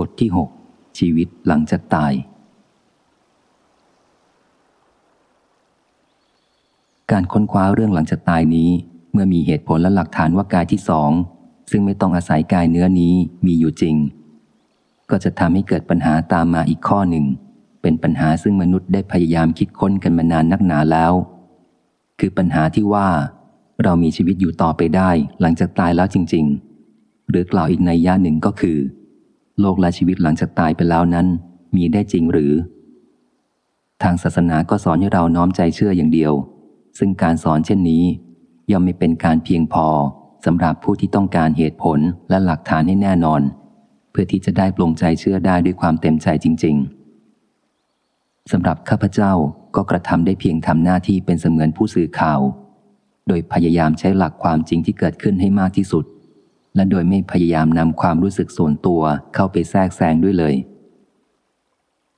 บทที่ 6 ชีวิตหลังจากตาย การค้นคว้าเรื่องหลังจากตายนี้ เมื่อมีเหตุผลและหลักฐานว่ากายที่สอง ซึ่งไม่ต้องอาศัยกายเนื้อนี้มีอยู่จริง ก็จะทำให้เกิดปัญหาตามมาอีกข้อหนึ่ง เป็นปัญหาซึ่งมนุษย์ได้พยายามคิดค้นกันมานานนักหนาแล้ว คือปัญหาที่ว่า เรามีชีวิตอยู่ต่อไปได้หลังจากตายแล้วจริง ๆ หรือกล่าวอีกในย่าหนึ่งก็คือ โลกและชีวิตหลังจากตายไปแล้วนั้น มีได้จริงหรือ ทางศาสนาก็สอนให้เราน้อมใจเชื่ออย่างเดียว ซึ่งการสอนเช่นนี้ ย่อมไม่เป็นการเพียงพอสำหรับผู้ที่ต้องการเหตุผลและหลักฐานให้แน่นอน เพื่อที่จะได้ปลงใจเชื่อได้ด้วยความเต็มใจจริง ๆสำหรับข้าพเจ้าก็กระทำได้เพียงทำหน้าที่เป็นเสมือนผู้สื่อข่าว โดยพยายามใช้หลักความจริงที่เกิดขึ้นให้มากที่สุด และโดยไม่พยายามนำความรู้สึกส่วนตัวเข้าไปแทรกแซงด้วยเลย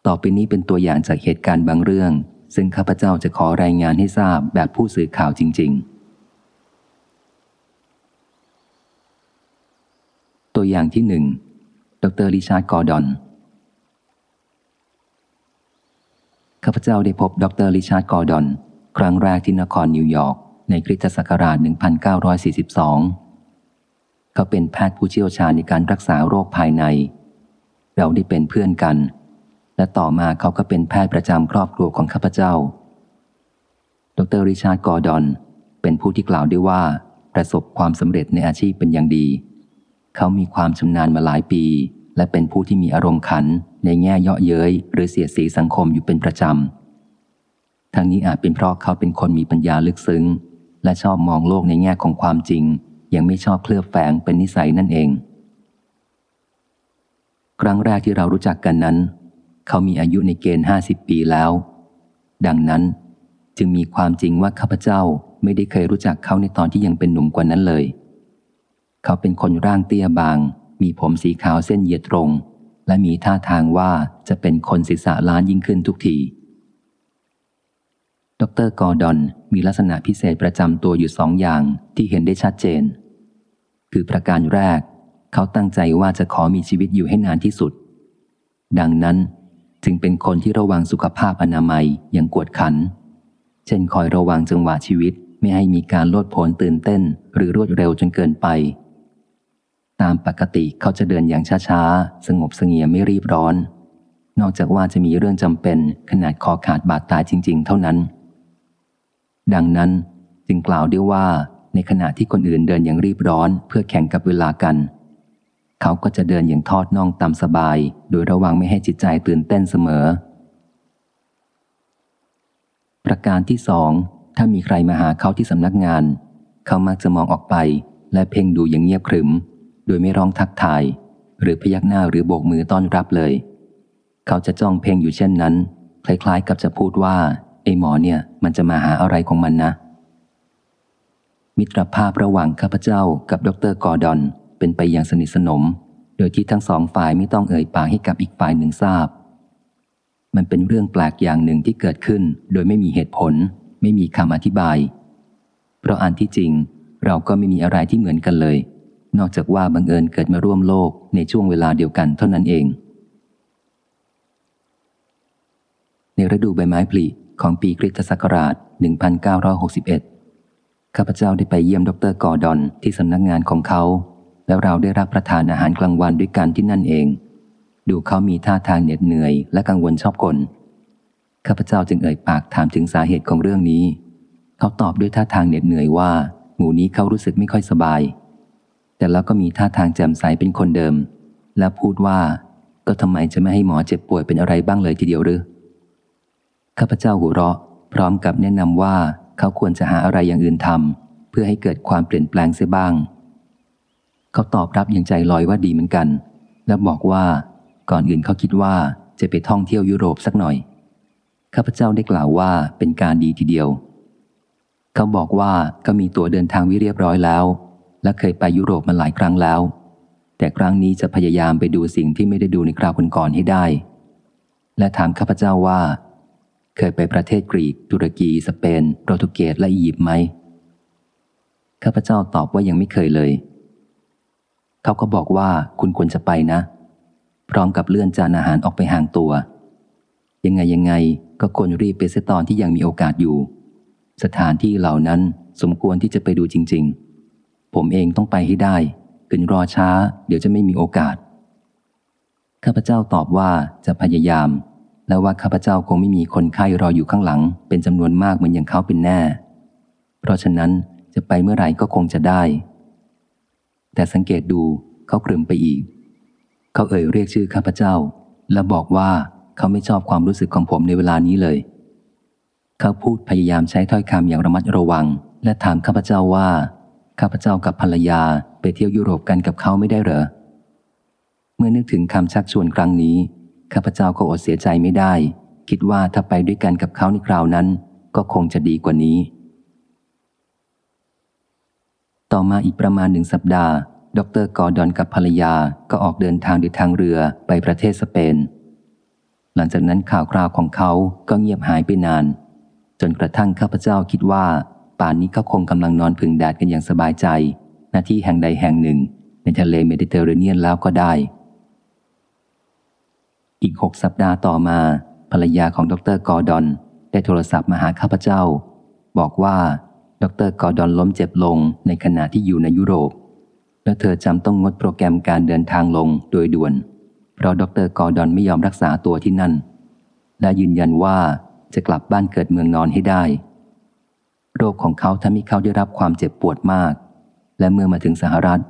ต่อไปนี้เป็นตัวอย่างจากเหตุการณ์บางเรื่อง ซึ่งข้าพเจ้าจะขอรายงานให้ทราบแบบผู้สื่อข่าวจริง ๆ ตัวอย่างที่หนึ่ง ดรริชาร์ดกอร์ดอน ข้าพเจ้าได้พบดรริชาร์ดกอร์ดอน ครั้งแรกที่นครนิวยอร์กในคริสตศักราช 1942 เขาเป็นแพทย์ผู้เชี่ยวชาญในการรักษาโรคภายใน เราได้เป็นเพื่อนกัน และต่อมาเขาก็เป็นแพทย์ประจำครอบครัวของข้าพเจ้า ดรริชาร์ดกอร์ดอน เป็นผู้ที่กล่าวได้ว่า ประสบความสำเร็จในอาชีพเป็นอย่างดี เขามีความชำนาญมาหลายปี และเป็นผู้ที่มีอารมณ์ขันในแง่เยาะเย้ยหรือเสียสีสังคมอยู่เป็นประจำทั้งนี้อาจเป็นเพราะเขาเป็นคนมีปัญญาลึกซึ้ง และชอบมองโลกในแง่ของความจริง ยังไม่ชอบเคลือบแฝงเป็นนิสัยนั่นเอง ครั้งแรกที่เรารู้จักกันนั้น เขามีอายุในเกณฑ์ห้าสิบปีแล้ว ดังนั้นจึงมีความจริงว่าข้าพเจ้าไม่ได้เคยรู้จักเขาในตอนที่ยังเป็นหนุ่มกว่านั้นเลย เขาเป็นคนร่างเตี้ยบาง มีผมสีขาวเส้นเหยียดตรง และมีท่าทางว่าจะเป็นคนศีรษะล้านยิ่งขึ้นทุกทีดรกอร์ดอนมีลักษณะพิเศษประจำตัวอยู่สองอย่างที่เห็นได้ชัดเจน คือประการแรก เขาตั้งใจว่าจะขอมีชีวิตอยู่ให้นานที่สุด ดังนั้นจึงเป็นคนที่ระวังสุขภาพอนามัยอย่างกวดขัน เช่นคอยระวังจังหวะชีวิตไม่ให้มีการโลดโผนตื่นเต้น หรือรวดเร็วจนเกินไป ตามปกติเขาจะเดินอย่างช้าๆ สงบเสงี่ยมไม่รีบร้อน นอกจากว่าจะมีเรื่องจำเป็นขนาดคอขาดบาดตายจริง ๆ เท่านั้น ดังนั้นจึงกล่าวได้ว่า ในขณะที่คนอื่นเดินอย่างรีบร้อน เพื่อแข่งกับเวลากัน เขาก็จะเดินอย่างทอดน่องตามสบาย โดยระวังไม่ให้จิตใจตื่นเต้นเสมอ ประการที่สองถ้ามีใครมาหาเขาที่สำนักงาน เขามักจะมองออกไป และเพ่งดูอย่างเงียบขรึม โดยไม่ร้องทักทาย หรือพยักหน้าหรือโบกมือต้อนรับเลย เขาจะจ้องเพ่งอยู่เช่นนั้น คล้ายๆ กับจะพูดว่าไอ้หมอเนี่ยมันจะมาหาอะไรของมันนะ มิตรภาพระหว่างข้าพเจ้ากับดรกอร์ดอน เป็นไปอย่างสนิทสนม โดยที่ทั้งสองฝ่ายไม่ต้องเอ่ยปากให้กับอีกฝ่ายหนึ่งทราบ มันเป็นเรื่องแปลกอย่างหนึ่งที่เกิดขึ้น โดยไม่มีเหตุผล ไม่มีคำอธิบาย เพราะอันที่จริง เราก็ไม่มีอะไรที่เหมือนกันเลย นอกจากว่าบังเอิญเกิดมาร่วมโลกในช่วงเวลาเดียวกันเท่านั้นเอง ในฤดูใบไม้ผลิของปีคริสตศักราช 1961 ข้าพเจ้าได้ไปเยี่ยมดรกอร์ดอนที่สำนักงงานของเขา แล้วเราได้รับประทานอาหารกลางวันด้วยกันที่นั่นเอง ดูเขามีท่าทางเหน็ดเหนื่อยและกังวลชอบกลข้าพเจ้าจึงเอ่ยปากถามถึงสาเหตุของเรื่องนี้ เขาตอบด้วยท่าทางเหน็ดเหนื่อยว่า หมู่นี้เขารู้สึกไม่ค่อยสบาย แต่แล้วก็มีท่าทางแจ่มใสเป็นคนเดิม และพูดว่า ก็ทำไมจะไม่ให้หมอเจ็บป่วยเป็นอะไรบ้างเลยทีเดียวหรือข้าพเจ้าหัวเราะ พร้อมกับแนะนำว่า เขาควรจะหาอะไรอย่างอื่นทำเพื่อให้เกิดความเปลี่ยนแปลงเสียบ้าง เขาตอบรับอย่างใจลอยว่าดีเหมือนกัน แล้วบอกว่าก่อนอื่นเขาคิดว่าจะไปท่องเที่ยวยุโรปสักหน่อย ข้าพเจ้าได้กล่าวว่าเป็นการดีทีเดียว เขาบอกว่าก็มีตั๋วเดินทางวิเรียบร้อยแล้ว และเคยไปยุโรปมาหลายครั้งแล้ว แต่ครั้งนี้จะพยายามไปดูสิ่งที่ไม่ได้ดูในคราวก่อนๆให้ได้ และถามข้าพเจ้าว่า เคยไปประเทศกรีก ตุรกี สเปน โปรตุเกสและอียิปต์ไหม ข้าพเจ้าตอบว่ายังไม่เคยเลย เขาก็บอกว่าคุณควรจะไปนะพพร้อมกับเลื่อนจานอาหารออกไปห่างตัว ยังไงยังไงก็ควรรีบไปเสียตอนที่ยังมีโอกาสอยู่ สถานที่เหล่านั้นสมควรที่จะไปดูจริง ๆ ผมเองต้องไปให้ได้ขืนรอช้า เดี๋ยวจะไม่มีโอกาส ข้าพเจ้าตอบว่าจะพยายาม และว่าข้าพเจ้าคงไม่มีคนไข้รออยู่ข้างหลัง เป็นจำนวนมากเหมือนอย่างเขาเป็นแน่ เพราะฉะนั้นจะไปเมื่อไหร่ก็คงจะได้ แต่สังเกตดูเขากลืมไปอีก เขาเอ่ยเรียกชื่อข้าพเจ้า และบอกว่าเขาไม่ชอบความรู้สึกของผมในเวลานี้เลย เขาพูดพยายามใช้ถ้อยคำอย่างระมัดระวัง และถามข้าพเจ้าว่าข้าพเจ้ากับภรรยาไปเที่ยวยุโรปกันกับเขาไม่ได้เหรอ เมื่อนึกถึงคำชักชวนครั้งนี้ ข้าพเจ้าก็อดเสียใจไม่ได้ คิดว่าถ้าไปด้วยกันกับเขาในคราวนั้น ก็คงจะดีกว่านี้ ต่อมาอีกประมาณหนึ่งสัปดาห์ ดรกอร์ดอนกับภรรยาก็ออกเดินทางด้วยทางเรือไปประเทศสเปน หลังจากนั้นข่าวคราวของเขาก็เงียบหายไปนาน จนกระทั่งข้าพเจ้าคิดว่า ป่านนี้เขาคงกำลังนอนพึ่งแดดกันอย่างสบายใจหน้าที่แห่งใดแห่งหนึ่ง ในทะเลเมดิเตอร์เรเนียนแล้วก็ได้ อีกหกสัปดาห์ต่อมาภรรยาของดรกอร์ดอน ได้โทรศัพท์มาหาข้าพเจ้า บอกว่าดรกอร์ดอนล้มเจ็บลงในขณะที่อยู่ในยุโรป และเธอจำต้องงดโปรแกรมการเดินทางลงโดยด่วน เพราะดรกอร์ดอนไม่ยอมรักษาตัวที่นั่น และยืนยันว่าจะกลับบ้านเกิดเมืองนอนให้ได้ โรคของเขาทำให้เขาได้รับความเจ็บปวดมาก และเมื่อมาถึงสหรัฐ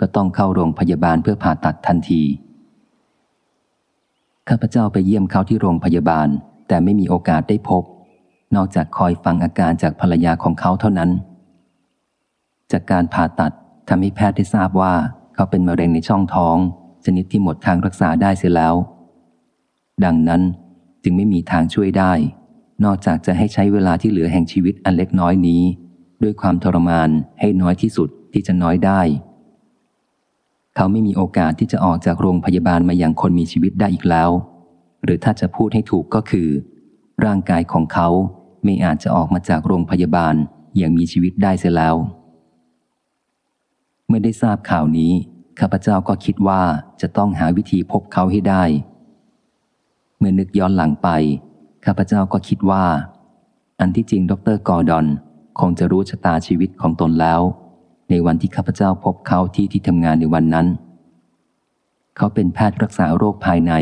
ก็ต้องเข้าโรงพยาบาลเพื่อผ่าตัดทันที ข้าพเจ้าไปเยี่ยมเขาที่โรงพยาบาล แต่ไม่มีโอกาสได้พบ นอกจากคอยฟังอาการจากภรรยาของเขาเท่านั้น จากการผ่าตัดทำให้แพทย์ได้ทราบว่าเขาเป็นมะเร็งในช่องท้อง ชนิดที่หมดทางรักษาได้เสียแล้ว ดังนั้นจึงไม่มีทางช่วยได้ นอกจากจะให้ใช้เวลาที่เหลือแห่งชีวิตอันเล็กน้อยนี้ ด้วยความทรมานให้น้อยที่สุดที่จะน้อยได้ เขาไม่มีโอกาสที่จะออกจากโรงพยาบาลมาอย่างคนมีชีวิตได้อีกแล้ว หรือถ้าจะพูดให้ถูกก็คือ ร่างกายของเขาไม่อาจจะออกมาจากโรงพยาบาลอย่างมีชีวิตได้เสียแล้ว เมื่อได้ทราบข่าวนี้ ข้าพเจ้าก็คิดว่าจะต้องหาวิธีพบเขาให้ได้ เมื่อนึกย้อนหลังไป ข้าพเจ้าก็คิดว่า อันที่จริงดรกอร์ดอน คงจะรู้ชะตาชีวิตของตนแล้ว ในวันที่ข้าพเจ้าพบเขาที่ที่ทำงานในวันนั้น เขาเป็นแพทย์รักษาโรคภายใน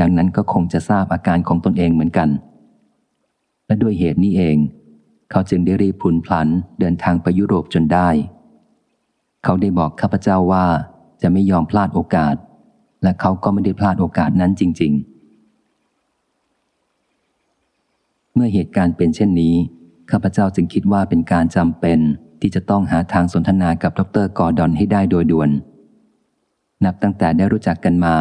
ดังนั้นก็คงจะทราบอาการของตนเองเหมือนกัน และด้วยเหตุนี้เอง เขาจึงได้รีบพลุนพลันเดินทางไปยุโรปจนได้ เขาได้บอกข้าพเจ้าว่าจะไม่ยอมพลาดโอกาส และเขาก็ไม่ได้พลาดโอกาสนั้นจริง ๆเมื่อเหตุการณ์เป็นเช่นนี้ ข้าพเจ้าจึงคิดว่าเป็นการจำเป็น ที่จะต้องหาทางสนทนากับดรกอร์ดอนให้ได้โดยด่วน นับตั้งแต่ได้รู้จักกันมา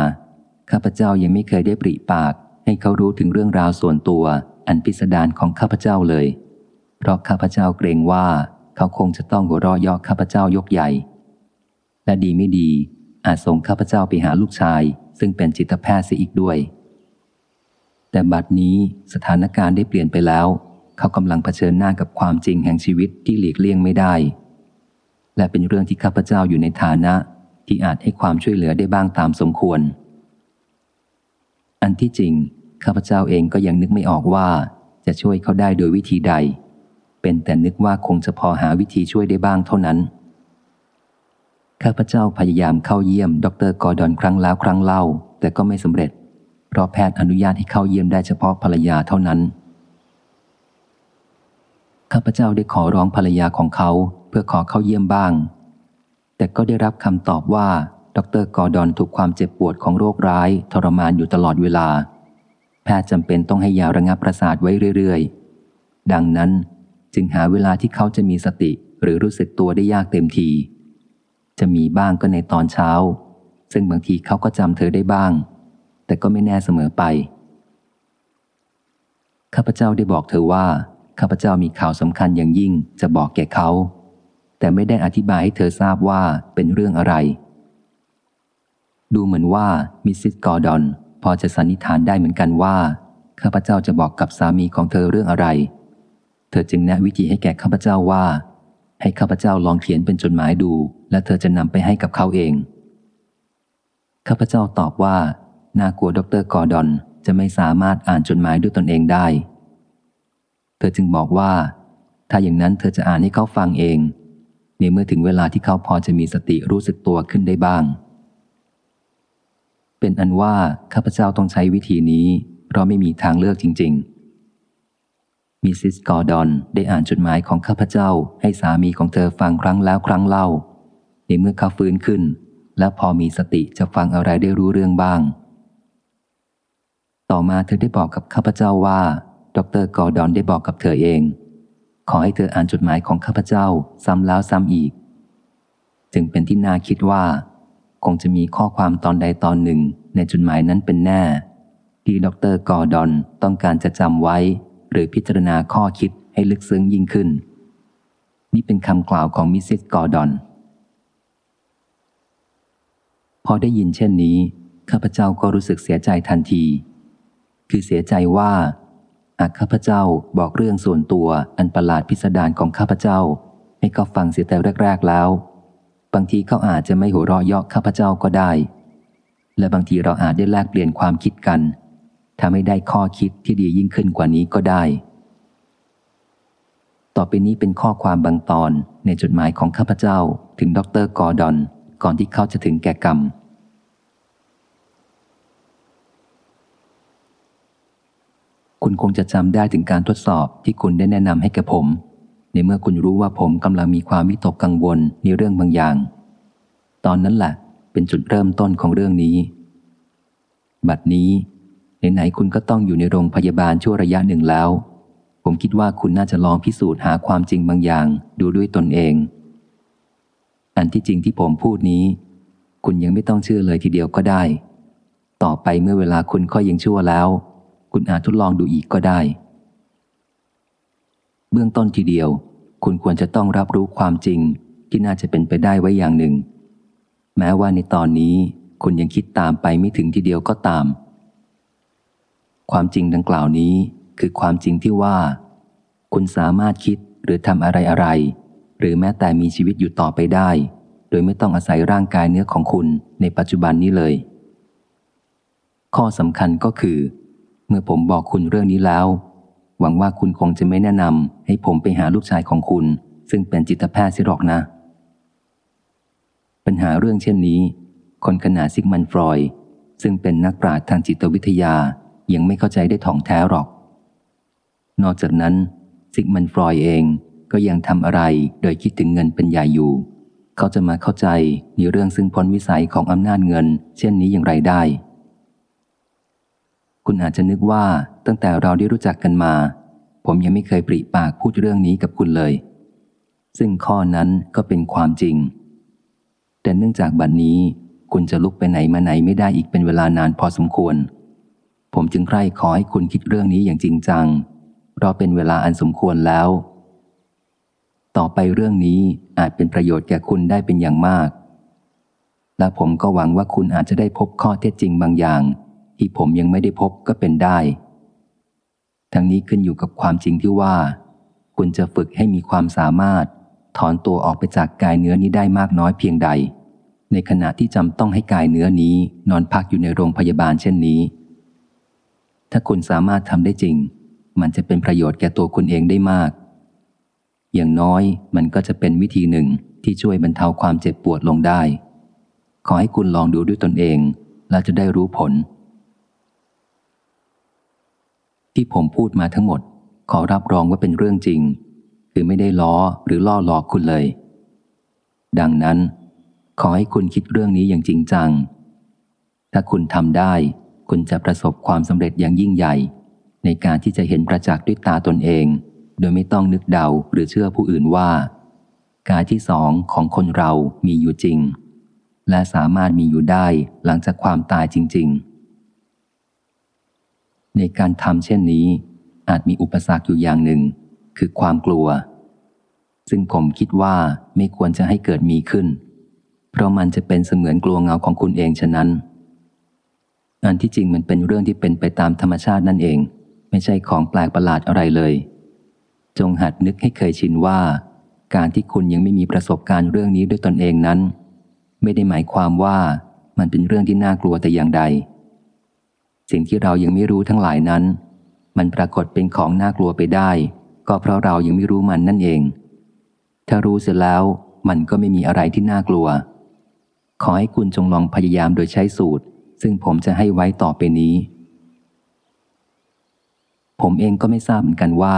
ข้าพเจ้ายังไม่เคยได้ปริปาก ให้เขารู้ถึงเรื่องราวส่วนตัวอันพิสดารของข้าพเจ้าเลย เพราะข้าพเจ้าเกรงว่าเขาคงจะต้องหัวเราะย่อข้าพเจ้ายกใหญ่ และดีไม่ดี อาจส่งข้าพเจ้าไปหาลูกชาย ซึ่งเป็นจิตแพทย์เสียอีกด้วย แต่บัดนี้สถานการณ์ได้เปลี่ยนไปแล้ว เขากำลังเผชิญหน้ากับความจริงแห่งชีวิตที่หลีกเลี่ยงไม่ได้ และเป็นเรื่องที่ข้าพเจ้าอยู่ในฐานะที่อาจให้ความช่วยเหลือได้บ้างตามสมควร อันที่จริง ข้าพเจ้าเองก็ยังนึกไม่ออกว่า จะช่วยเขาได้โดยวิธีใด เป็นแต่นึกว่าคงจะพอหาวิธีช่วยได้บ้างเท่านั้น ข้าพเจ้าพยายามเข้าเยี่ยม ดรกอร์ดอนครั้งแล้วครั้งเล่า แต่ก็ไม่สำเร็จ เพราะแพทย์อนุญาตให้เข้าเยี่ยมได้เฉพาะภรรยาเท่านั้น ข้าพเจ้าได้ขอร้องภรรยาของเขาเพื่อขอเข้าเยี่ยมบ้าง แต่ก็ได้รับคำตอบว่า ดรกอร์ดอนถูกความเจ็บปวดของโรคร้ายทรมานอยู่ตลอดเวลา แพทย์จำเป็นต้องให้ยาระงับประสาทไว้เรื่อยๆ ดังนั้นจึงหาเวลาที่เขาจะมีสติหรือรู้สึกตัวได้ยากเต็มที จะมีบ้างก็ในตอนเช้า ซึ่งบางทีเขาก็จำเธอได้บ้าง แต่ก็ไม่แน่เสมอไป ข้าพเจ้าได้บอกเธอว่า ข้าพเจ้ามีข่าวสำคัญอย่างยิ่งจะบอกแก่เขา แต่ไม่ได้อธิบายให้เธอทราบว่าเป็นเรื่องอะไร ดูเหมือนว่ามิสซิสกอร์ดอน พอจะสันนิษฐานได้เหมือนกันว่า ข้าพเจ้าจะบอกกับสามีของเธอเรื่องอะไร เธอจึงแนะวิธีให้แก่ข้าพเจ้าว่า ให้ข้าพเจ้าลองเขียนเป็นจดหมายดู และเธอจะนำไปให้กับเขาเอง ข้าพเจ้าตอบว่าน่ากลัวดรกอร์ดอนจะไม่สามารถอ่านจดหมายด้วยตนเองได้ เธอจึงบอกว่า ถ้าอย่างนั้นเธอจะอ่านให้เขาฟังเอง ในเมื่อถึงเวลาที่เขาพอจะมีสติรู้สึกตัวขึ้นได้บ้าง เป็นอันว่าข้าพเจ้าต้องใช้วิธีนี้ เพราะไม่มีทางเลือกจริง ๆ มิสซิสกอร์ดอนได้อ่านจดหมายของข้าพเจ้าให้สามีของเธอฟังครั้งแล้วครั้งเล่า ในเมื่อเขาฟื้นขึ้น และพอมีสติจะฟังอะไรได้รู้เรื่องบ้าง ต่อมาเธอได้บอกกับข้าพเจ้าว่า ดรกอร์ดอนได้บอกกับเธอเอง ขอให้เธออ่านจดหมายของข้าพเจ้าซ้ำแล้วซ้ำอีก จึงเป็นที่น่าคิดว่า คงจะมีข้อความตอนใดตอนหนึ่งในจดหมายนั้นเป็นแน่ ที่ดรกอร์ดอนต้องการจะจำไว้ หรือพิจารณาข้อคิดให้ลึกซึ้งยิ่งขึ้น นี่เป็นคำกล่าวของมิสซิสกอร์ดอนพอได้ยินเช่นนี้ข้าพเจ้าก็รู้สึกเสียใจทันที คือเสียใจว่า หากข้าพเจ้าบอกเรื่องส่วนตัวอันประหลาดพิสดารของข้าพเจ้า ให้เขาฟังเสียแต่แรก ๆแล้ว บางทีเขาอาจจะไม่หัวเราะเยาะข้าพเจ้าก็ได้ และบางทีเราอาจได้แลกเปลี่ยนความคิดกันทำให้ได้ข้อคิดที่ดียิ่งขึ้นกว่านี้ก็ได้ ต่อไปนี้เป็นข้อความบางตอนในจดหมายของข้าพเจ้าถึงดรกอร์ดอน ก่อนที่เขาจะถึงแก่กรรม คุณคงจะจำได้ถึงการทดสอบที่คุณได้แนะนำให้แก่ผม ในเมื่อคุณรู้ว่าผมกำลังมีความวิตกกังวลในเรื่องบางอย่าง ตอนนั้นแหละเป็นจุดเริ่มต้นของเรื่องนี้ บัดนี้ไหนๆคุณก็ต้องอยู่ในโรงพยาบาลชั่วระยะหนึ่งแล้ว ผมคิดว่าคุณน่าจะลองพิสูจน์หาความจริงบางอย่างดูด้วยตนเอง อันที่จริงที่ผมพูดนี้ คุณยังไม่ต้องเชื่อเลยทีเดียวก็ได้ ต่อไปเมื่อเวลาคุณค่อยยังชั่วแล้ว คุณอาจทดลองดูอีกก็ได้ เบื้องต้นทีเดียว คุณควรจะต้องรับรู้ความจริงที่น่าจะเป็นไปได้ไว้อย่างหนึ่ง แม้ว่าในตอนนี้คุณยังคิดตามไปไม่ถึงทีเดียวก็ตาม ความจริงดังกล่าวนี้คือความจริงที่ว่า คุณสามารถคิดหรือทำอะไรอะไร หรือแม้แต่มีชีวิตอยู่ต่อไปได้ โดยไม่ต้องอาศัยร่างกายเนื้อของคุณในปัจจุบันนี้เลย ข้อสำคัญก็คือ เมื่อผมบอกคุณเรื่องนี้แล้ว หวังว่าคุณคงจะไม่แนะนำให้ผมไปหาลูกชายของคุณ ซึ่งเป็นจิตแพทย์สิหรอกนะ ปัญหาเรื่องเช่นนี้ คนขนาดซิกมันฟรอย ซึ่งเป็นนักปราชญ์ทางจิตวิทยายังไม่เข้าใจได้ถ่องแท้หรอก นอกจากนั้นซิกมันฟรอยเองก็ยังทำอะไรโดยคิดถึงเงินเป็นใหญ่อยู่ เขาจะมาเข้าใจในเรื่องซึ่งพ้นวิสัยของอำนาจเงิน เช่นนี้อย่างไรได้ คุณอาจจะนึกว่าตั้งแต่เราได้รู้จักกันมา ผมยังไม่เคยปริปากพูดเรื่องนี้กับคุณเลย ซึ่งข้อนั้นก็เป็นความจริง แต่เนื่องจากบัดนนี้คุณจะลุกไปไหนมาไหนไม่ได้อีกเป็นเวลานานพอสมควร ผมจึงใคร่ขอให้คุณคิดเรื่องนี้อย่างจริงจัง เพราะเป็นเวลาอันสมควรแล้ว ต่อไปเรื่องนี้อาจเป็นประโยชน์แก่คุณได้เป็นอย่างมาก และผมก็หวังว่าคุณอาจจะได้พบข้อเท็จจริงบางอย่าง ที่ผมยังไม่ได้พบก็เป็นได้ ทั้งนี้ขึ้นอยู่กับความจริงที่ว่า คุณจะฝึกให้มีความสามารถ ถอนตัวออกไปจากกายเนื้อนี้ได้มากน้อยเพียงใด ในขณะที่จำต้องให้กายเนื้อนี้นอนพักอยู่ในโรงพยาบาลเช่นนี้ ถ้าคุณสามารถทำได้จริง มันจะเป็นประโยชน์แก่ตัวคุณเองได้มาก อย่างน้อยมันก็จะเป็นวิธีหนึ่งที่ช่วยบรรเทาความเจ็บปวดลงได้ ขอให้คุณลองดูด้วยตนเอง และจะได้รู้ผล ที่ผมพูดมาทั้งหมด ขอรับรองว่าเป็นเรื่องจริง คือไม่ได้ล้อหรือล่อหลอกคุณเลย ดังนั้น ขอให้คุณคิดเรื่องนี้อย่างจริงจัง ถ้าคุณทำได้ คุณจะประสบความสำเร็จอย่างยิ่งใหญ่ ในการที่จะเห็นประจักษ์ด้วยตาตนเอง โดยไม่ต้องนึกเดาหรือเชื่อผู้อื่นว่ากายที่สองของคนเรามีอยู่จริง และสามารถมีอยู่ได้หลังจากความตายจริง ๆ ในการทำเช่นนี้ อาจมีอุปสรรคอยู่อย่างหนึ่ง คือความกลัว ซึ่งผมคิดว่าไม่ควรจะให้เกิดมีขึ้น เพราะมันจะเป็นเสมือนกลัวเงาของคุณเองฉะนั้นอันที่จริงมันเป็นเรื่องที่เป็นไปตามธรรมชาตินั่นเอง ไม่ใช่ของแปลกประหลาดอะไรเลย จงหัดนึกให้เคยชินว่า การที่คุณยังไม่มีประสบการณ์เรื่องนี้ด้วยตนเองนั้น ไม่ได้หมายความว่ามันเป็นเรื่องที่น่ากลัวแต่อย่างใด สิ่งที่เรายังไม่รู้ทั้งหลายนั้น มันปรากฏเป็นของน่ากลัวไปได้ ก็เพราะเรายังไม่รู้มันนั่นเอง ถ้ารู้เสร็จแล้วมันก็ไม่มีอะไรที่น่ากลัว ขอให้คุณจงลองพยายามโดยใช้สูตร ซึ่งผมจะให้ไว้ต่อไปนี้ ผมเองก็ไม่ทราบเหมือนกันว่า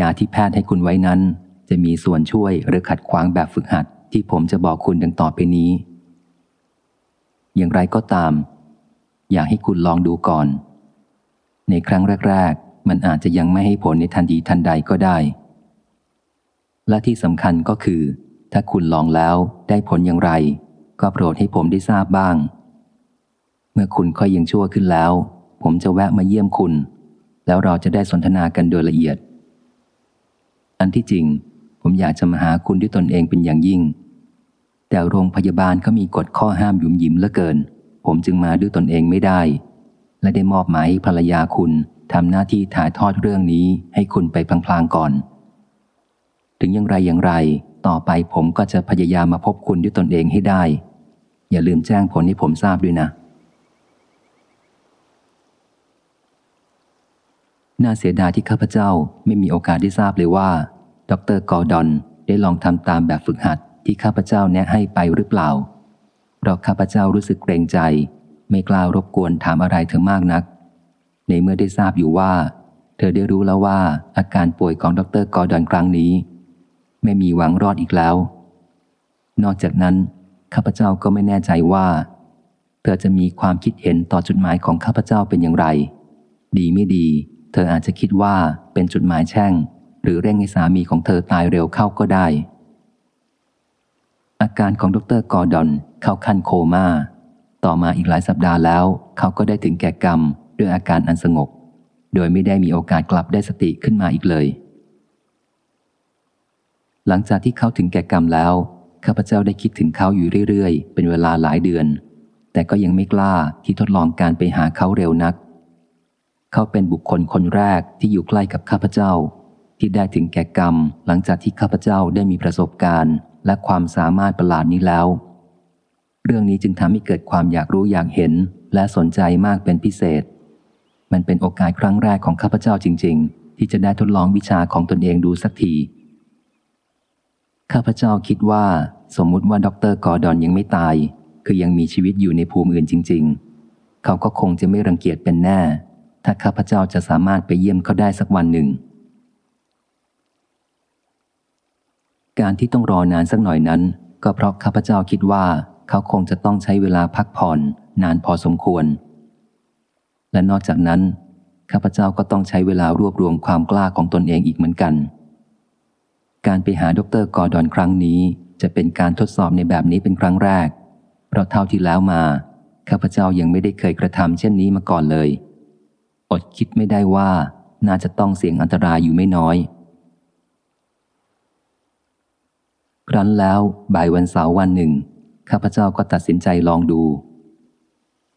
ยาที่แพทย์ให้คุณไว้นั้น จะมีส่วนช่วยหรือขัดขวางแบบฝึกหัดที่ผมจะบอกคุณดังต่อไปนี้ อย่างไรก็ตาม อยากให้คุณลองดูก่อน ในครั้งแรก ๆ มันอาจจะยังไม่ให้ผลในทันทีทันใดก็ได้ และที่สำคัญก็คือ ถ้าคุณลองแล้วได้ผลอย่างไร ก็โปรดให้ผมได้ทราบบ้าง เมื่อคุณค่อยยังชั่วขึ้นแล้ว ผมจะแวะมาเยี่ยมคุณ แล้วเราจะได้สนทนากันโดยละเอียด อันที่จริง ผมอยากจะมาหาคุณด้วยตนเองเป็นอย่างยิ่ง แต่โรงพยาบาลก็มีกฎข้อห้ามหยุมหยิมเหลือเกิน ผมจึงมาด้วยตนเองไม่ได้ และได้มอบหมายภรรยาคุณทำหน้าที่ถ่ายทอดเรื่องนี้ให้คุณไปพลางๆก่อน ถึงอย่างไรอย่างไร ต่อไปผมก็จะพยายามมาพบคุณด้วยตนเองให้ได้ อย่าลืมแจ้งผลให้ผมทราบด้วยนะ น่าเสียดายที่ข้าพเจ้าไม่มีโอกาสได้ทราบเลยว่า ดรกอร์ดอนได้ลองทำตามแบบฝึกหัดที่ข้าพเจ้าแนะให้ไปหรือเปล่า เพราะข้าพเจ้ารู้สึกเกรงใจ ไม่กล้ารบกวนถามอะไรเธอมากนัก ในเมื่อได้ทราบอยู่ว่า เธอได้รู้แล้วว่าอาการป่วยของดรกอร์ดอนครั้งนี้ ไม่มีหวังรอดอีกแล้ว นอกจากนั้นข้าพเจ้าก็ไม่แน่ใจว่า เธอจะมีความคิดเห็นต่อจดหมายของข้าพเจ้าเป็นอย่างไร ดีไม่ดี เธออาจจะคิดว่าเป็นจดหมายแช่ง หรือเร่งให้สามีของเธอตายเร็วเข้าก็ได้ อาการของดรกอร์ดอน เข้าขั้นโคมา่า ต่อมาอีกหลายสัปดาห์แล้ว เขาก็ได้ถึงแก่กรรมด้วยอาการอันสงบ โดยไม่ได้มีโอกาสกลับได้สติขึ้นมาอีกเลย หลังจากที่เขาถึงแก่กรรมแล้ว ข้าพเจ้าได้คิดถึงเขาอยู่เรื่อยๆ เป็นเวลาหลายเดือน แต่ก็ยังไม่กล้าที่ทดลองการไปหาเขาเร็วนัก เขาเป็นบุคคลคนแรกที่อยู่ใกล้กับข้าพเจ้า ที่ได้ถึงแก่กรรม หลังจากที่ข้าพเจ้าได้มีประสบการณ์ และความสามารถประหลาดนี้แล้ว เรื่องนี้จึงทำให้เกิดความอยากรู้อยากเห็น และสนใจมากเป็นพิเศษ มันเป็นโอกาสครั้งแรกของข้าพเจ้าจริง ๆ ที่จะได้ทดลองวิชาของตนเองดูสักทีข้าพเจ้าคิดว่า สมมุติว่าดรกอร์ดอนยังไม่ตาย คือยังมีชีวิตอยู่ในภูมิอื่นจริง ๆ เขาก็คงจะไม่รังเกียจเป็นแน่ ถ้าข้าพเจ้าจะสามารถไปเยี่ยมเขาได้สักวันหนึ่ง การที่ต้องรอนานสักหน่อยนั้น ก็เพราะข้าพเจ้าคิดว่า เขาคงจะต้องใช้เวลาพักผ่อนนานพอสมควร และนอกจากนั้น ข้าพเจ้าก็ต้องใช้เวลารวบรวมความกล้าของตนเองอีกเหมือนกัน การไปหาดรกอร์ดอนครั้งนี้จะเป็นการทดสอบในแบบนี้เป็นครั้งแรก เพราะเท่าที่แล้วมา ข้าพเจ้ายังไม่ได้เคยกระทำเช่นนี้มาก่อนเลย อดคิดไม่ได้ว่าน่าจะต้องเสี่ยงอันตรายอยู่ไม่น้อย ครั้นแล้วบ่ายวันเสาร์วันหนึ่ง ข้าพเจ้าก็ตัดสินใจลองดู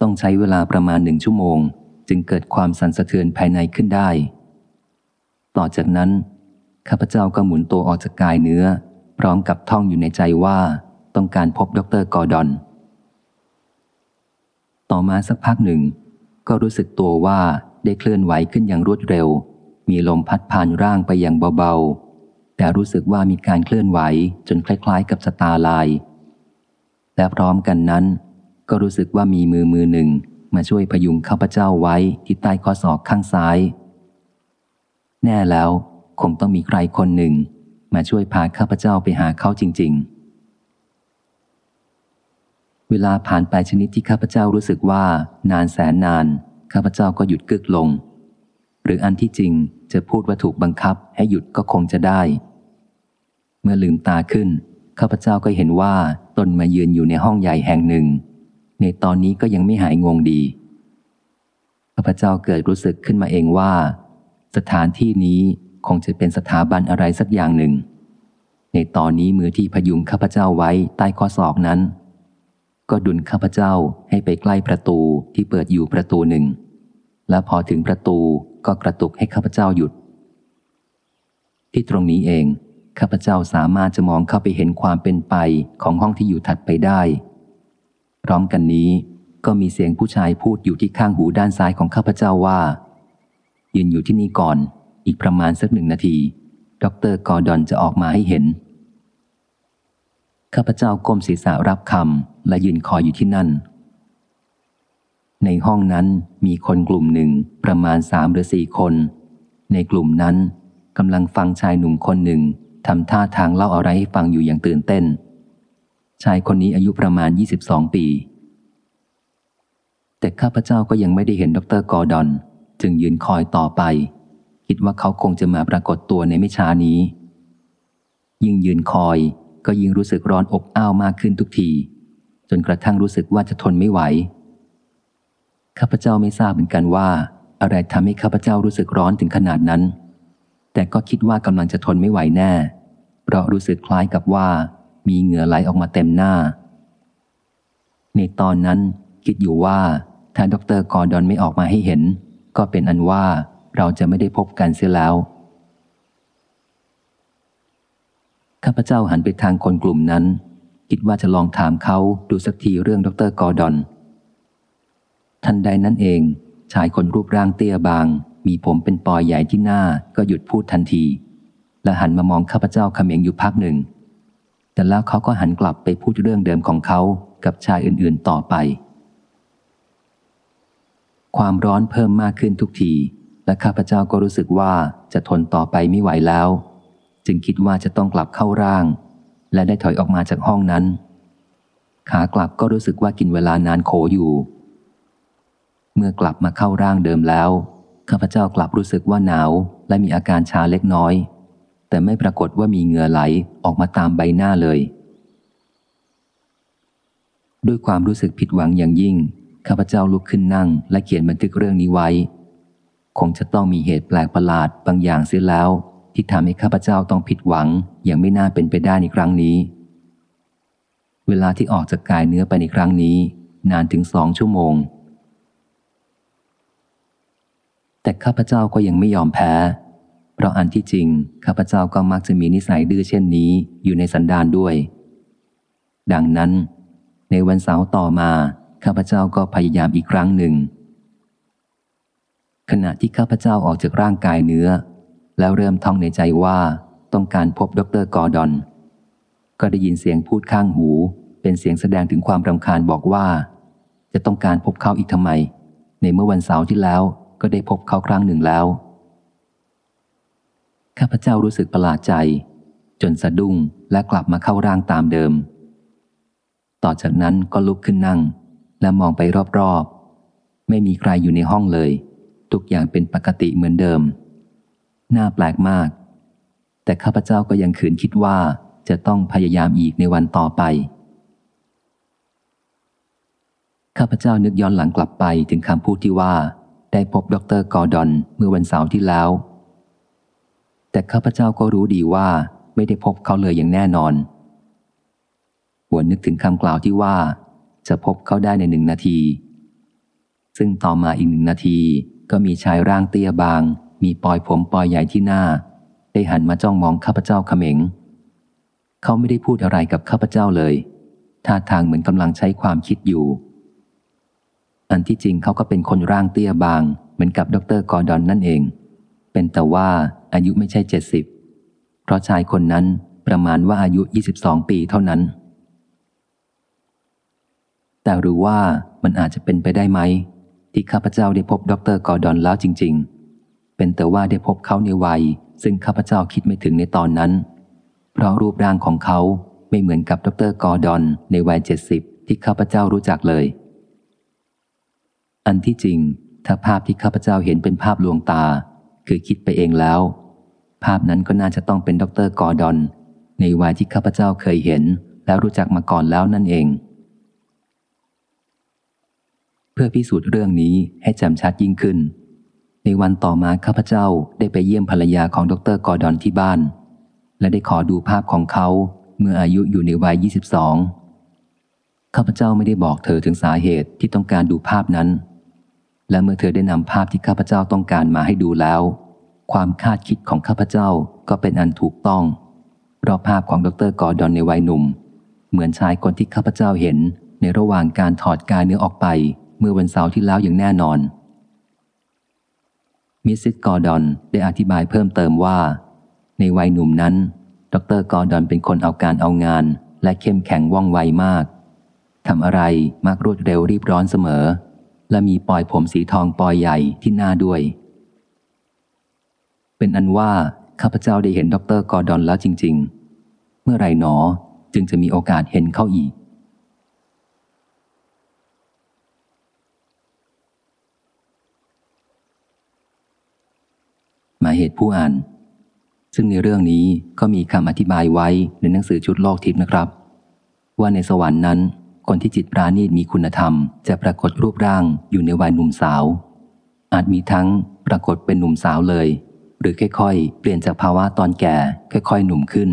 ต้องใช้เวลาประมาณหนึ่งชั่วโมง จึงเกิดความสั่นสะเทือนภายในขึ้นได้ ต่อจากนั้น ข้าพเจ้าก็หมุนตัวออกจากกายเนื้อ พร้อมกับท่องอยู่ในใจว่าต้องการพบดรกอร์ดอน ต่อมาสักพักหนึ่ง ก็รู้สึกตัวว่าได้เคลื่อนไหวขึ้นอย่างรวดเร็ว มีลมพัดผ่านร่างไปอย่างเบาๆ แต่รู้สึกว่ามีการเคลื่อนไหวจนคล้ายๆ กับสตาลาย และพร้อมกันนั้น ก็รู้สึกว่ามีมือมือหนึ่งมาช่วยพยุงข้าพเจ้าไว้ที่ใต้ข้อศอกข้างซ้าย แน่แล้วคงต้องมีใครคนหนึ่ง มาช่วยพาข้าพเจ้าไปหาเขาจริง ๆ เวลาผ่านไปชนิดที่ข้าพเจ้ารู้สึกว่านานแสนนาน ข้าพเจ้าก็หยุดกึกลง หรืออันที่จริงจะพูดว่าถูกบังคับให้หยุดก็คงจะได้ เมื่อลืมตาขึ้น ข้าพเจ้าก็เห็นว่า ตนมายืนอยู่ในห้องใหญ่แห่งหนึ่ง ในตอนนี้ก็ยังไม่หายงงดีข้าพเจ้าเกิดรู้สึกขึ้นมาเองว่า สถานที่นี้คงจะเป็นสถาบันอะไรสักอย่างหนึ่ง ในตอนนี้มือที่พยุงข้าพเจ้าไว้ใต้ข้อศอกนั้น ก็ดุลข้าพเจ้าให้ไปใกล้ประตูที่เปิดอยู่ประตูหนึ่ง และพอถึงประตูก็กระตุกให้ข้าพเจ้าหยุด ที่ตรงนี้เอง ข้าพเจ้าสามารถจะมองเข้าไปเห็นความเป็นไปของห้องที่อยู่ถัดไปได้ พร้อมกันนี้ก็มีเสียงผู้ชายพูดอยู่ที่ข้างหูด้านซ้ายของข้าพเจ้าว่า ยืนอยู่ที่นี่ก่อน อีกประมาณสักหนึ่งนาที ดรกอร์ดอนจะออกมาให้เห็น ข้าพเจ้าก้มศีรษะรับคำและยืนคอยอยู่ที่นั่น ในห้องนั้นมีคนกลุ่มหนึ่งประมาณสามหรือสี่คน ในกลุ่มนั้นกำลังฟังชายหนุ่มคนหนึ่ง ทำท่าทางเล่าอะไรให้ฟังอยู่อย่างตื่นเต้น ชายคนนี้อายุประมาณ 22 ปี แต่ข้าพเจ้าก็ยังไม่ได้เห็นดรกอร์ดอน จึงยืนคอยต่อไป คิดว่าเขาคงจะมาปรากฏตัวในไม่ช้านี้ ยิ่งยืนคอยก็ยิ่งรู้สึกร้อนอบอ้าวมากขึ้นทุกที จนกระทั่งรู้สึกว่าจะทนไม่ไหว ข้าพเจ้าไม่ทราบเหมือนกันว่า อะไรทำให้ข้าพเจ้ารู้สึกร้อนถึงขนาดนั้น แต่ก็คิดว่ากำลังจะทนไม่ไหวแน่ เพราะรู้สึกคล้ายกับว่า มีเหงื่อไหลออกมาเต็มหน้า ในตอนนั้นคิดอยู่ว่า ถ้าดรกอร์ดอนไม่ออกมาให้เห็น ก็เป็นอันว่าเราจะไม่ได้พบกันเสียแล้ว ข้าพเจ้าหันไปทางคนกลุ่มนั้น คิดว่าจะลองถามเขาดูสักทีเรื่องดรกอร์ดอน ทันใดนั้นเองชายคนรูปร่างเตี้ยบาง มีผมเป็นปอยใหญ่ที่หน้าก็หยุดพูดทันที และหันมามองข้าพเจ้าเขม็งอยู่พักหนึ่ง แต่แล้วเขาก็หันกลับไปพูดเรื่องเดิมของเขากับชายอื่นๆต่อไป ความร้อนเพิ่มมากขึ้นทุกที และข้าพเจ้าก็รู้สึกว่าจะทนต่อไปไม่ไหวแล้ว จึงคิดว่าจะต้องกลับเข้าร่าง และได้ถอยออกมาจากห้องนั้น ขากลับก็รู้สึกว่ากินเวลานานโขอยู่ เมื่อกลับมาเข้าร่างเดิมแล้ว ข้าพเจ้ากลับรู้สึกว่าหนาวและมีอาการชาเล็กน้อย แต่ไม่ปรากฏว่ามีเหงื่อไหลออกมาตามใบหน้าเลย ด้วยความรู้สึกผิดหวังอย่างยิ่ง ข้าพเจ้าลุกขึ้นนั่ง และเขียนบันทึกเรื่องนี้ไว้ คงจะต้องมีเหตุแปลกประหลาดบางอย่างเสียแล้ว ที่ทำให้ข้าพเจ้าต้องผิดหวังอย่างไม่น่าเป็นไปได้ในครั้งนี้ เวลาที่ออกจากกายเนื้อไปในครั้งนี้ นานถึงสองชั่วโมง แต่ข้าพเจ้าก็ยังไม่ยอมแพ้ เพราะอันที่จริง ข้าพเจ้าก็มักจะมีนิสัยดื้อเช่นนี้อยู่ในสันดานด้วย ดังนั้น ในวันเสาร์ต่อมาข้าพเจ้าก็พยายามอีกครั้งหนึ่ง ขณะที่ข้าพเจ้าออกจากร่างกายเนื้อ แล้วเริ่มท่องในใจว่าต้องการพบดรกอร์ดอน ก็ได้ยินเสียงพูดข้างหู เป็นเสียงแสดงถึงความรำคาญบอกว่า จะต้องการพบเขาอีกทำไม ในเมื่อวันเสาร์ที่แล้ว ก็ได้พบเขาครั้งหนึ่งแล้ว ข้าพเจ้ารู้สึกประหลาดใจ จนสะดุ้งและกลับมาเข้าร่างตามเดิม ต่อจากนั้นก็ลุกขึ้นนั่ง และมองไปรอบๆ ไม่มีใครอยู่ในห้องเลย ทุกอย่างเป็นปกติเหมือนเดิม น่าแปลกมาก แต่ข้าพเจ้าก็ยังขืนคิดว่าจะต้องพยายามอีกในวันต่อไป ข้าพเจ้านึกย้อนหลังกลับไปถึงคำพูดที่ว่า ได้พบดรกอร์ดอนเมื่อวันเสาร์ที่แล้ว แต่ข้าพเจ้าก็รู้ดีว่าไม่ได้พบเขาเลยอย่างแน่นอนหัวนึกถึงคำกล่าวที่ว่า จะพบเขาได้ในหนึ่งนาที ซึ่งต่อมาอีกหนึ่งนาทีก็มีชายร่างเตี้ยบาง มีปลอยผมปลอยใหญ่ที่หน้า ได้หันมาจ้องมองข้าพเจ้าเขม็ง เขาไม่ได้พูดอะไรกับข้าพเจ้าเลยท่าทางเหมือนกำลังใช้ความคิดอยู่ อันที่จริงเขาก็เป็นคนร่างเตี้ยบาง เหมือนกับดรกอร์ดอนนั่นเอง เป็นแต่ว่าอายุไม่ใช่เจ็ดสิบเพราะชายคนนั้นประมาณว่าอายุ 22 ปีเท่านั้น แต่หรือว่ามันอาจจะเป็นไปได้ไหม ที่ข้าพเจ้าได้พบดรกอร์ดอนแล้วจริง ๆ เป็นแต่ว่าได้พบเขาในวัย ซึ่งข้าพเจ้าคิดไม่ถึงในตอนนั้น เพราะรูปร่างของเขาไม่เหมือนกับดรกอร์ดอนในวัยเจ็ดสิบที่ข้าพเจ้ารู้จักเลย อันที่จริง ถ้าภาพที่ข้าพเจ้าเห็นเป็นภาพลวงตา คือคิดไปเองแล้ว ภาพนั้นก็น่าจะต้องเป็นดรกอร์ดอน ในวัยที่ข้าพเจ้าเคยเห็น แล้วรู้จักมาก่อนแล้วนั่นเอง เพื่อพิสูจน์เรื่องนี้ให้จำชัดยิ่งขึ้น ในวันต่อมาข้าพเจ้าได้ไปเยี่ยมภรรยาของดรกอร์ดอนที่บ้าน และได้ขอดูภาพของเขาเมื่ออายุอยู่ในวัย 22ข้าพเจ้าไม่ได้บอกเธอถึงสาเหตุที่ต้องการดูภาพนั้น และเมื่อเธอได้นำภาพที่ข้าพเจ้าต้องการมาให้ดูแล้ว ความคาดคิดของข้าพเจ้าก็เป็นอันถูกต้องเพราะภาพของดรกอร์ดอนในวัยหนุ่ม เหมือนชายคนที่ข้าพเจ้าเห็นในระหว่างการถอดกายเนื้อออกไป เมื่อวันเสาร์ที่แล้วอย่างแน่นอน มิสซิสกอร์ดอนได้อธิบายเพิ่มเติมว่า ในวัยหนุ่มนั้น ดรกอร์ดอนเป็นคนเอาการเอางาน และเข้มแข็งว่องไวมากทำอะไรมักรวดเร็วรีบร้อนเสมอ และมีปลอยผมสีทองปลอยใหญ่ที่หน้าด้วย เป็นอันว่าข้าพเจ้าได้เห็นดรกอร์ดอนแล้วจริง ๆ เมื่อไรหนอจึงจะมีโอกาสเห็นเขาอีก หมายเหตุผู้อ่าน ซึ่งในเรื่องนี้ก็มีคำอธิบายไว้ในหนังสือชุดโลกทิพย์นะครับ ว่าในสวรรค์นั้น คนที่จิตปราณีตมีคุณธรรม จะปรากฏรูปร่างอยู่ในวัยหนุ่มสาว อาจมีทั้งปรากฏเป็นหนุ่มสาวเลย หรือค่อยๆ เปลี่ยนจากภาวะตอนแก่ ค่อยๆ หนุ่มขึ้น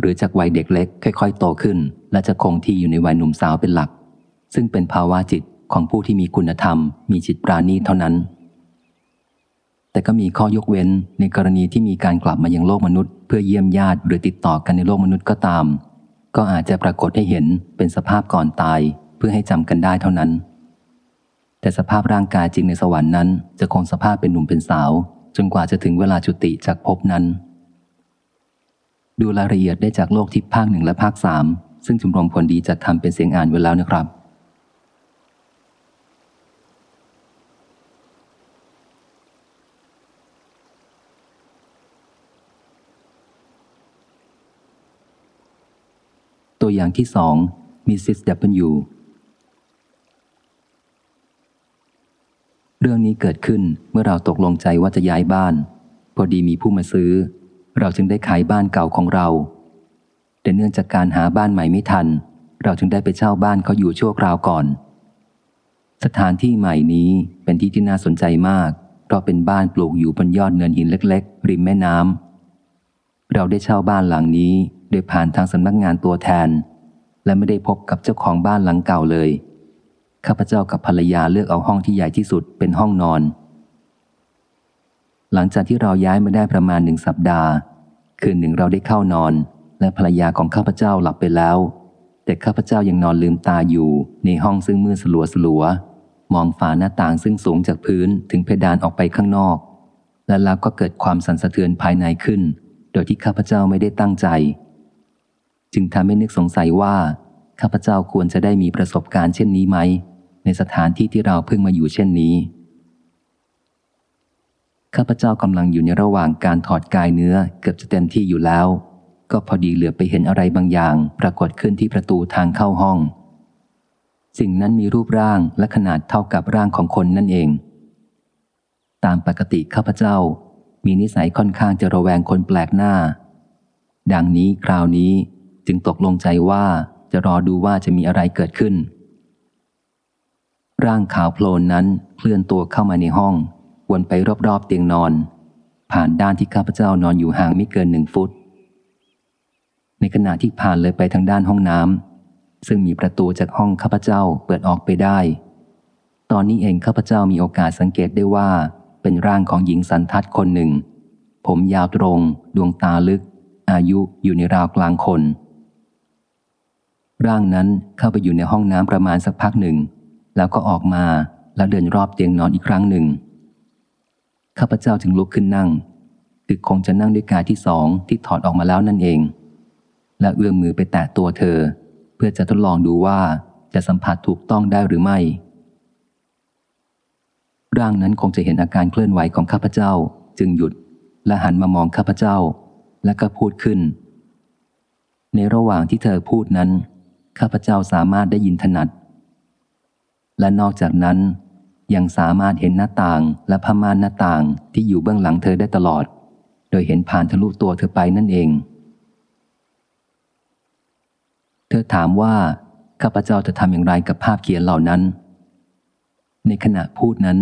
หรือจากวัยเด็กเล็ก ค่อย ๆ โตขึ้น และจะคงที่อยู่ในวัยหนุ่มสาวเป็นหลัก ซึ่งเป็นภาวะจิตของผู้ที่มีคุณธรรม มีจิตปราณีตเท่านั้น แต่ก็มีข้อยกเว้นในกรณีที่มีการกลับมายังโลกมนุษย์ เพื่อเยี่ยมญาติหรือติดต่อกันในโลกมนุษย์ก็ตาม ก็อาจจะปรากฏให้เห็นเป็นสภาพก่อนตายเพื่อให้จำกันได้เท่านั้น แต่สภาพร่างกายจริงในสวรรค์นั้น จะคงสภาพเป็นหนุ่มเป็นสาว จนกว่าจะถึงเวลาจุติจากภพนั้น ดูรายละเอียดได้จากโลกทิพย์ภาคหนึ่งและภาคสามซึ่งจุมรงผลดีจัดทำเป็นเสียงอ่านไว้แล้วนะครับ ตัวอย่างที่สองมิสซิสเบิลยูเรื่องนี้เกิดขึ้นเมื่อเราตกลงใจว่าจะย้ายบ้าน พอดีมีผู้มาซื้อ เราจึงได้ขายบ้านเก่าของเรา แต่เนื่องจากการหาบ้านใหม่ไม่ทัน เราจึงได้ไปเช่าบ้านเขาอยู่ชั่วคราวก่อน สถานที่ใหม่นี้เป็นที่ที่น่าสนใจมาก เพราะเป็นบ้านปลูกอยู่บนยอดเนินหินเล็ก ๆ ริมแม่น้ำเราได้เช่าบ้านหลังนี้ โดยผ่านทางสำนักงานตัวแทน และไม่ได้พบกับเจ้าของบ้านหลังเก่าเลย ข้าพเจ้ากับภรรยาเลือกเอาห้องที่ใหญ่ที่สุดเป็นห้องนอน หลังจากที่เราย้ายมาได้ประมาณหนึ่งสัปดาห์ คืนหนึ่งเราได้เข้านอน และภรรยาของข้าพเจ้าหลับไปแล้ว แต่ข้าพเจ้ายังนอนลืมตาอยู่ในห้องซึ่งมืดสลัวสลัวมองฝาหน้าต่างซึ่งสูงจากพื้นถึงเพดานออกไปข้างนอก และแล้วก็เกิดความสั่นสะเทือนภายในขึ้น โดยที่ข้าพเจ้าไม่ได้ตั้งใจ จึงทำให้นึกสงสัยว่า ข้าพเจ้าควรจะได้มีประสบการณ์เช่นนี้ไหม ในสถานที่ที่เราเพิ่งมาอยู่เช่นนี้ ข้าพเจ้ากำลังอยู่ในระหว่างการถอดกายเนื้อเกือบจะเต็มที่อยู่แล้ว ก็พอดีเหลือไปเห็นอะไรบางอย่าง ปรากฏขึ้นที่ประตูทางเข้าห้อง สิ่งนั้นมีรูปร่างและขนาดเท่ากับร่างของคนนั่นเอง ตามปกติข้าพเจ้ามีนิสัยค่อนข้างจะระแวงคนแปลกหน้า ดังนี้คราวนี้ จึงตกลงใจว่าจะรอดูว่าจะมีอะไรเกิดขึ้น ร่างขาวโพลนนั้นเคลื่อนตัวเข้ามาในห้อง วนไปรอบๆเตียงนอน ผ่านด้านที่ข้าพเจ้านอนอยู่ห่างไม่เกินหนึ่งฟุต ในขณะที่ผ่านเลยไปทางด้านห้องน้ำซึ่งมีประตูจากห้องข้าพเจ้าเปิดออกไปได้ ตอนนี้เองข้าพเจ้ามีโอกาสสังเกตได้ว่า เป็นร่างของหญิงสันทัดคนหนึ่ง ผมยาวตรง ดวงตาลึก อายุอยู่ในราวกลางคน ร่างนั้นเข้าไปอยู่ในห้องน้ำประมาณสักพักหนึ่ง แล้วก็ออกมาแล้วเดินรอบเตียงนอนอีกครั้งหนึ่ง ข้าพเจ้าจึงลุกขึ้นนั่ง คือคงจะนั่งด้วยกายที่สองที่ถอดออกมาแล้วนั่นเอง และเอื้อมมือไปแตะตัวเธอ เพื่อจะทดลองดูว่าจะสัมผัสถูกต้องได้หรือไม่ ร่างนั้นคงจะเห็นอาการเคลื่อนไหวของข้าพเจ้า จึงหยุดและหันมามองข้าพเจ้า และก็พูดขึ้น ในระหว่างที่เธอพูดนั้น ข้าพเจ้าสามารถได้ยินถนัด และนอกจากนั้น ยังสามารถเห็นหน้าต่างและผ้าม่านหน้าต่างที่อยู่เบื้องหลังเธอได้ตลอด โดยเห็นผ่านทะลุตัวเธอไปนั่นเอง เธอถามว่าข้าพเจ้าจะทำอย่างไรกับภาพเขียนเหล่านั้น ในขณะพูดนั้น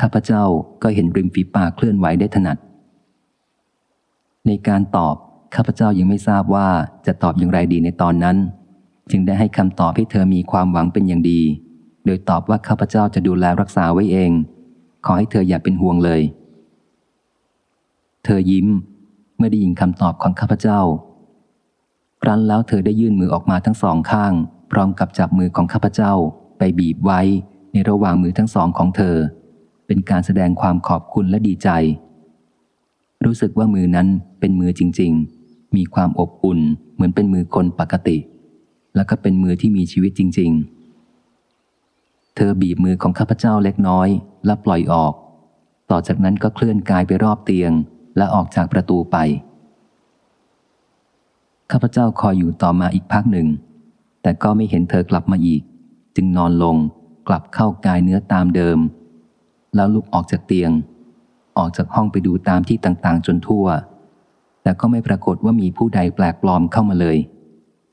ข้าพเจ้าก็เห็นริมฝีปากเคลื่อนไหวได้ถนัด ในการตอบข้าพเจ้ายังไม่ทราบว่าจะตอบอย่างไรดีในตอนนั้น จึงได้ให้คำตอบให้เธอมีความหวังเป็นอย่างดี โดยตอบว่าข้าพเจ้าจะดูแลรักษาไว้เอง ขอให้เธออย่าเป็นห่วงเลย เธอยิ้มเมื่อได้ยินคำตอบของข้าพเจ้า ครั้นแล้วเธอได้ยื่นมือออกมาทั้งสองข้าง พร้อมกับจับมือของข้าพเจ้าไปบีบไว้ในระหว่างมือทั้งสองของเธอ เป็นการแสดงความขอบคุณและดีใจ รู้สึกว่ามือนั้นเป็นมือจริง ๆ มีความอบอุ่นเหมือนเป็นมือคนปกติ แล้วก็เป็นมือที่มีชีวิตจริง ๆ เธอบีบมือของข้าพเจ้าเล็กน้อยแล้วปล่อยออก ต่อจากนั้นก็เคลื่อนกายไปรอบเตียง และออกจากประตูไป ข้าพเจ้าคอยอยู่ต่อมาอีกพักหนึ่ง แต่ก็ไม่เห็นเธอกลับมาอีก จึงนอนลงกลับเข้ากายเนื้อตามเดิม แล้วลุกออกจากเตียง ออกจากห้องไปดูตามที่ต่างๆ จนทั่ว แต่ก็ไม่ปรากฏว่ามีผู้ใดแปลกปลอมเข้ามาเลย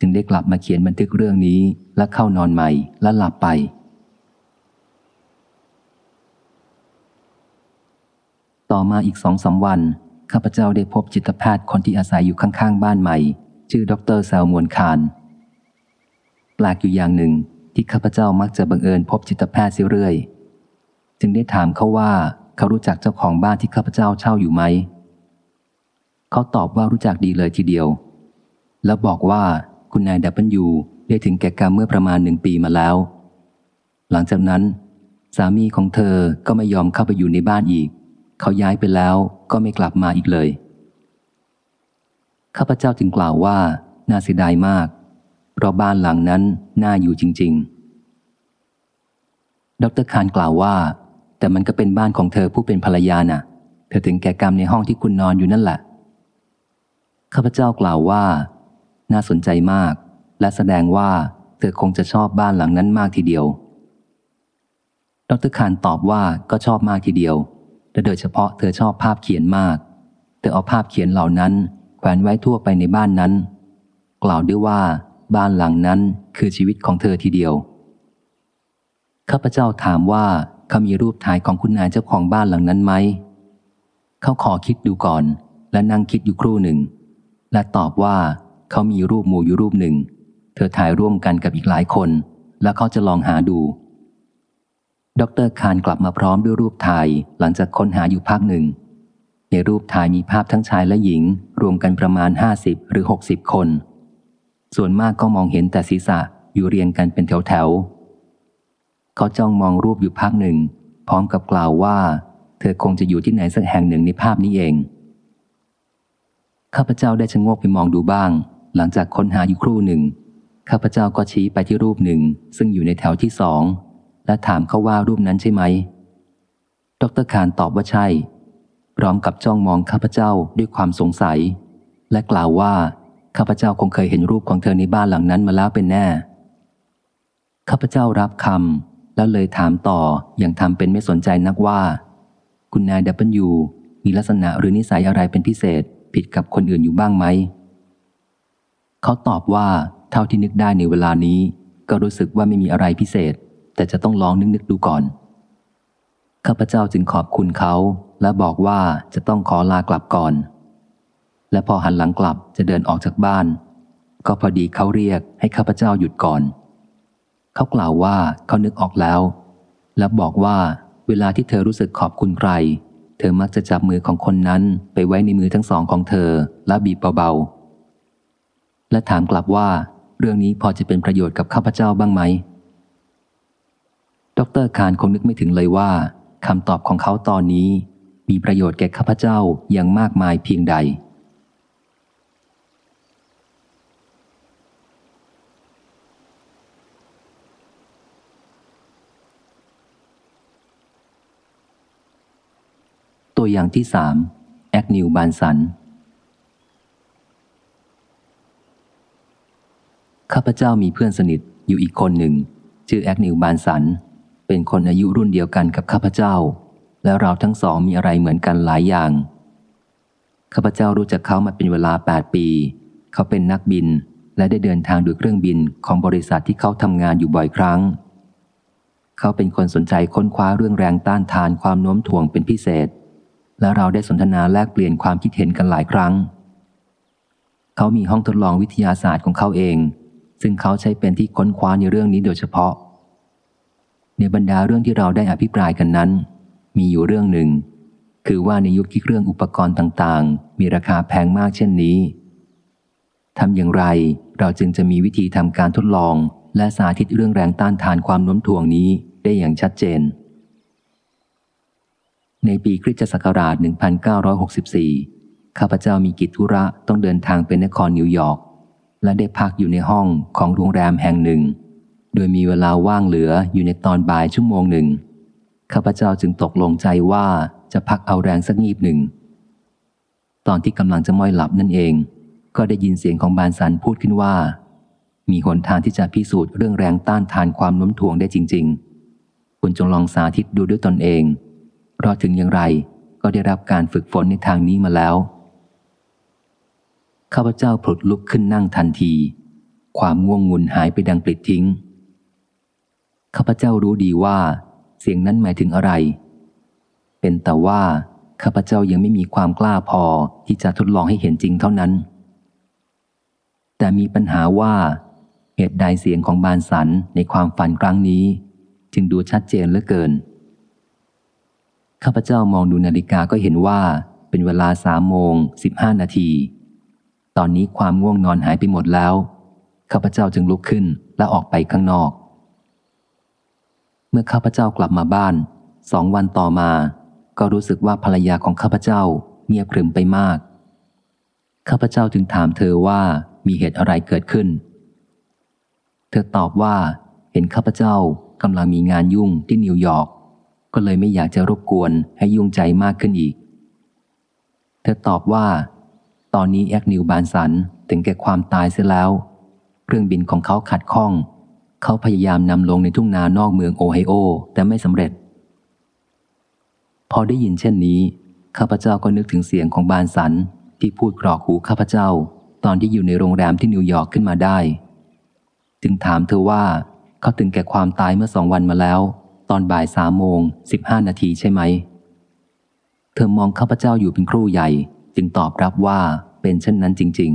จึงได้กลับมาเขียนบันทึกเรื่องนี้ และเข้านอนใหม่และหลับไป ต่อมาอีกสองสาวัน ข้าพเจ้าได้พบจิตแพทย์คนที่อาศัยอยู่ข้างๆ บ้านใหม่ ชื่อดรแซลมวนคารแปลกอยู่อย่างหนึ่งที่ข้าพเจ้ามักจะบังเอิญพบจิตแพทย์เรื่อยจึงได้ถามเขาว่าเขารู้จักเจ้าของบ้านที่ข้าพเจ้าเช่าอยู่ไหม เขาตอบว่ารู้จักดีเลยทีเดียว แล้วบอกว่า คุณนายดับเบิลยูได้ถึงแก่กรรมเมื่อประมาณหนึ่งปีมาแล้ว หลังจากนั้น สามีของเธอก็ไม่ยอมเข้าไปอยู่ในบ้านอีก เขาย้ายไปแล้วก็ไม่กลับมาอีกเลย ข้าพเจ้าจึงกล่าวว่า น่าเสียดายมาก เพราะบ้านหลังนั้นน่าอยู่จริง ๆ ดรคารกล่าวว่า แต่มันก็เป็นบ้านของเธอผู้เป็นภรรยานะ่ะ เธอถึงแก่กรรมในห้องที่คุณนอนอยู่นั่นแหละข้าพเจ้ากล่าวว่า น่าสนใจมาก และแสดงว่าเธอคงจะชอบบ้านหลังนั้นมากทีเดียว ดรคารตอบว่าก็ชอบมากทีเดียวแต่โดยเฉพาะเธอชอบภาพเขียนมาก เธอเอาภาพเขียนเหล่านั้นแขวนไว้ทั่วไปในบ้านนั้น กล่าวด้วยว่า บ้านหลังนั้นคือชีวิตของเธอทีเดียว ข้าพเจ้าถามว่าเขามีรูปถ่ายของคุณนายเจ้าของบ้านหลังนั้นไหม เขาขอคิดดูก่อน และนั่งคิดอยู่ครู่หนึ่ง และตอบว่า เขามีรูปหมู่อยู่รูปหนึ่ง เธอถ่ายร่วมกันกับอีกหลายคน แล้วเขาจะลองหาดู ดรคารกลับมาพร้อมด้วยรูปถ่ายหลังจากค้นหาอยู่พักหนึ่ง ในรูปถ่ายมีภาพทั้งชายและหญิง รวมกันประมาณ 50 หรือ 60 คน ส่วนมากก็มองเห็นแต่ศีรษะอยู่เรียงกันเป็นแถวๆเขาจ้องมองรูปอยู่พักหนึ่ง พร้อมกับกล่าวว่า เธอคงจะอยู่ที่ไหนสักแห่งหนึ่งในภาพนี้เองข้าพเจ้าได้ชะงกไปมองดูบ้าง หลังจากค้นหาอยู่ครู่หนึ่ง ข้าพเจ้าก็ชี้ไปที่รูปหนึ่ง ซึ่งอยู่ในแถวที่สอง และถามเขาว่ารูปนั้นใช่ไหม ดรคารตอบว่าใช่ พร้อมกับจ้องมองข้าพเจ้าด้วยความสงสัย และกล่าวว่าข้าพเจ้าคงเคยเห็นรูปของเธอในบ้านหลังนั้นมาแล้วเป็นแน่ ข้าพเจ้ารับคำแล้วเลยถามต่ออย่างทำเป็นไม่สนใจนักว่า คุณนายดับเบิลยูมีลักษณะหรือนิสัยอะไรเป็นพิเศษผิดกับคนอื่นอยู่บ้างไหม เขาตอบว่าเท่าที่นึกได้ในเวลานี้ ก็รู้สึกว่าไม่มีอะไรพิเศษ แต่จะต้องลองนึกนึกดูก่อน ข้าพเจ้าจึงขอบคุณเขา และบอกว่าจะต้องขอลากลับก่อน และพอหันหลังกลับจะเดินออกจากบ้าน ก็พอดีเขาเรียกให้ข้าพเจ้าหยุดก่อน เขากล่าวว่าเขานึกออกแล้ว และบอกว่าเวลาที่เธอรู้สึกขอบคุณใคร เธอมักจะจับมือของคนนั้นไปไว้ในมือทั้งสองของเธอและบีบเบาๆ และถามกลับว่า เรื่องนี้พอจะเป็นประโยชน์กับข้าพเจ้าบ้างไหม ดรคารคงนึกไม่ถึงเลยว่าคำตอบของเขาตอนนี้ มีประโยชน์แก่ข้าพเจ้าอย่างมากมายเพียงใด ตัวอย่างที่สามแอคนิวบานสัน ข้าพเจ้ามีเพื่อนสนิทอยู่อีกคนหนึ่ง ชื่อแอคนิวบานสัน เป็นคนอายุรุ่นเดียวกันกับข้าพเจ้า แล้วเราทั้งสองมีอะไรเหมือนกันหลายอย่าง ข้าพเจ้ารู้จักเขามาเป็นเวลา 8 ปี เขาเป็นนักบินและได้เดินทางด้วยเครื่องบินของบริษัทที่เขาทำงานอยู่บ่อยครั้ง เขาเป็นคนสนใจค้นคว้าเรื่องแรงต้านทานความโน้มถ่วงเป็นพิเศษ และเราได้สนทนาแลกเปลี่ยนความคิดเห็นกันหลายครั้ง เขามีห้องทดลองวิทยาศาสตร์ของเขาเอง ซึ่งเขาใช้เป็นที่ค้นคว้าในเรื่องนี้โดยเฉพาะ ในบรรดาเรื่องที่เราได้อภิปรายกันนั้น มีอยู่เรื่องหนึ่ง คือว่าในยุคที่เครื่องอุปกรณ์ต่างๆ มีราคาแพงมากเช่นนี้ทำอย่างไรเราจึงจะมีวิธีทำการทดลอง และสาธิตเรื่องแรงต้านทานความโน้มถ่วงนี้ได้อย่างชัดเจน ในปีคริสตศักราช 1964 ข้าพเจ้ามีกิจธุระต้องเดินทางไปนครนิวยอร์ก และได้พักอยู่ในห้องของโรงแรมแห่งหนึ่ง โดยมีเวลาว่างเหลืออยู่ในตอนบ่ายชั่วโมงหนึ่งข้าพเจ้าจึงตกลงใจว่าจะพักเอาแรงสักงีบหนึ่ง ตอนที่กำลังจะม้อยหลับนั่นเอง ก็ได้ยินเสียงของบานสันพูดขึ้นว่า มีหนทางที่จะพิสูจน์เรื่องแรงต้านทานความโน้มถ่วงได้จริง ๆ คุณจงลองสาธิตดูด้วยตนเอง เพราะถึงอย่างไรก็ได้รับการฝึกฝนในทางนี้มาแล้ว ข้าพเจ้าผลุดลุกขึ้นนั่งทันที ความง่วงงุนหายไปดังปลิดทิ้ง ข้าพเจ้ารู้ดีว่า เสียงนั้นหมายถึงอะไร เป็นแต่ว่าข้าพเจ้ายังไม่มีความกล้าพอที่จะทดลองให้เห็นจริงเท่านั้น แต่มีปัญหาว่าเหตุใดเสียงของบานสันในความฝันครั้งนี้ จึงดูชัดเจนเหลือเกิน ข้าพเจ้ามองดูนาฬิกาก็เห็นว่าเป็นเวลาสามโมงสิบห้านาที ตอนนี้ความง่วงนอนหายไปหมดแล้ว ข้าพเจ้าจึงลุกขึ้นและออกไปข้างนอก เมื่อข้าพเจ้ากลับมาบ้าน สองวันต่อมา ก็รู้สึกว่าภรรยาของข้าพเจ้าเงียบกริมไปมาก ข้าพเจ้าจึงถามเธอว่ามีเหตุอะไรเกิดขึ้น เธอตอบว่าเห็นข้าพเจ้ากำลังมีงานยุ่งที่นิวยอร์ก ก็เลยไม่อยากจะรบกวนให้ยุ่งใจมากขึ้นอีก เธอตอบว่า ตอนนี้แอกนิวบานสันถึงแก่ความตายเสียแล้ว เครื่องบินของเขาขัดข้อง เขาพยายามนำลงในทุ่งนานอกเมืองโอไฮโอ แต่ไม่สำเร็จ พอได้ยินเช่นนี้ ข้าพเจ้าก็นึกถึงเสียงของบานสันที่พูดกรอกหูข้าพเจ้า ตอนที่อยู่ในโรงแรมที่นิวยอร์กขึ้นมาได้ จึงถามเธอว่า เขาถึงแก่ความตายเมื่อสองวันมาแล้ว ตอนบ่ายสามโมงสิบห้านาทีใช่ไหม เธอมองข้าพเจ้าอยู่เป็นครู่ใหญ่ จึงตอบรับว่าเป็นเช่นนั้นจริง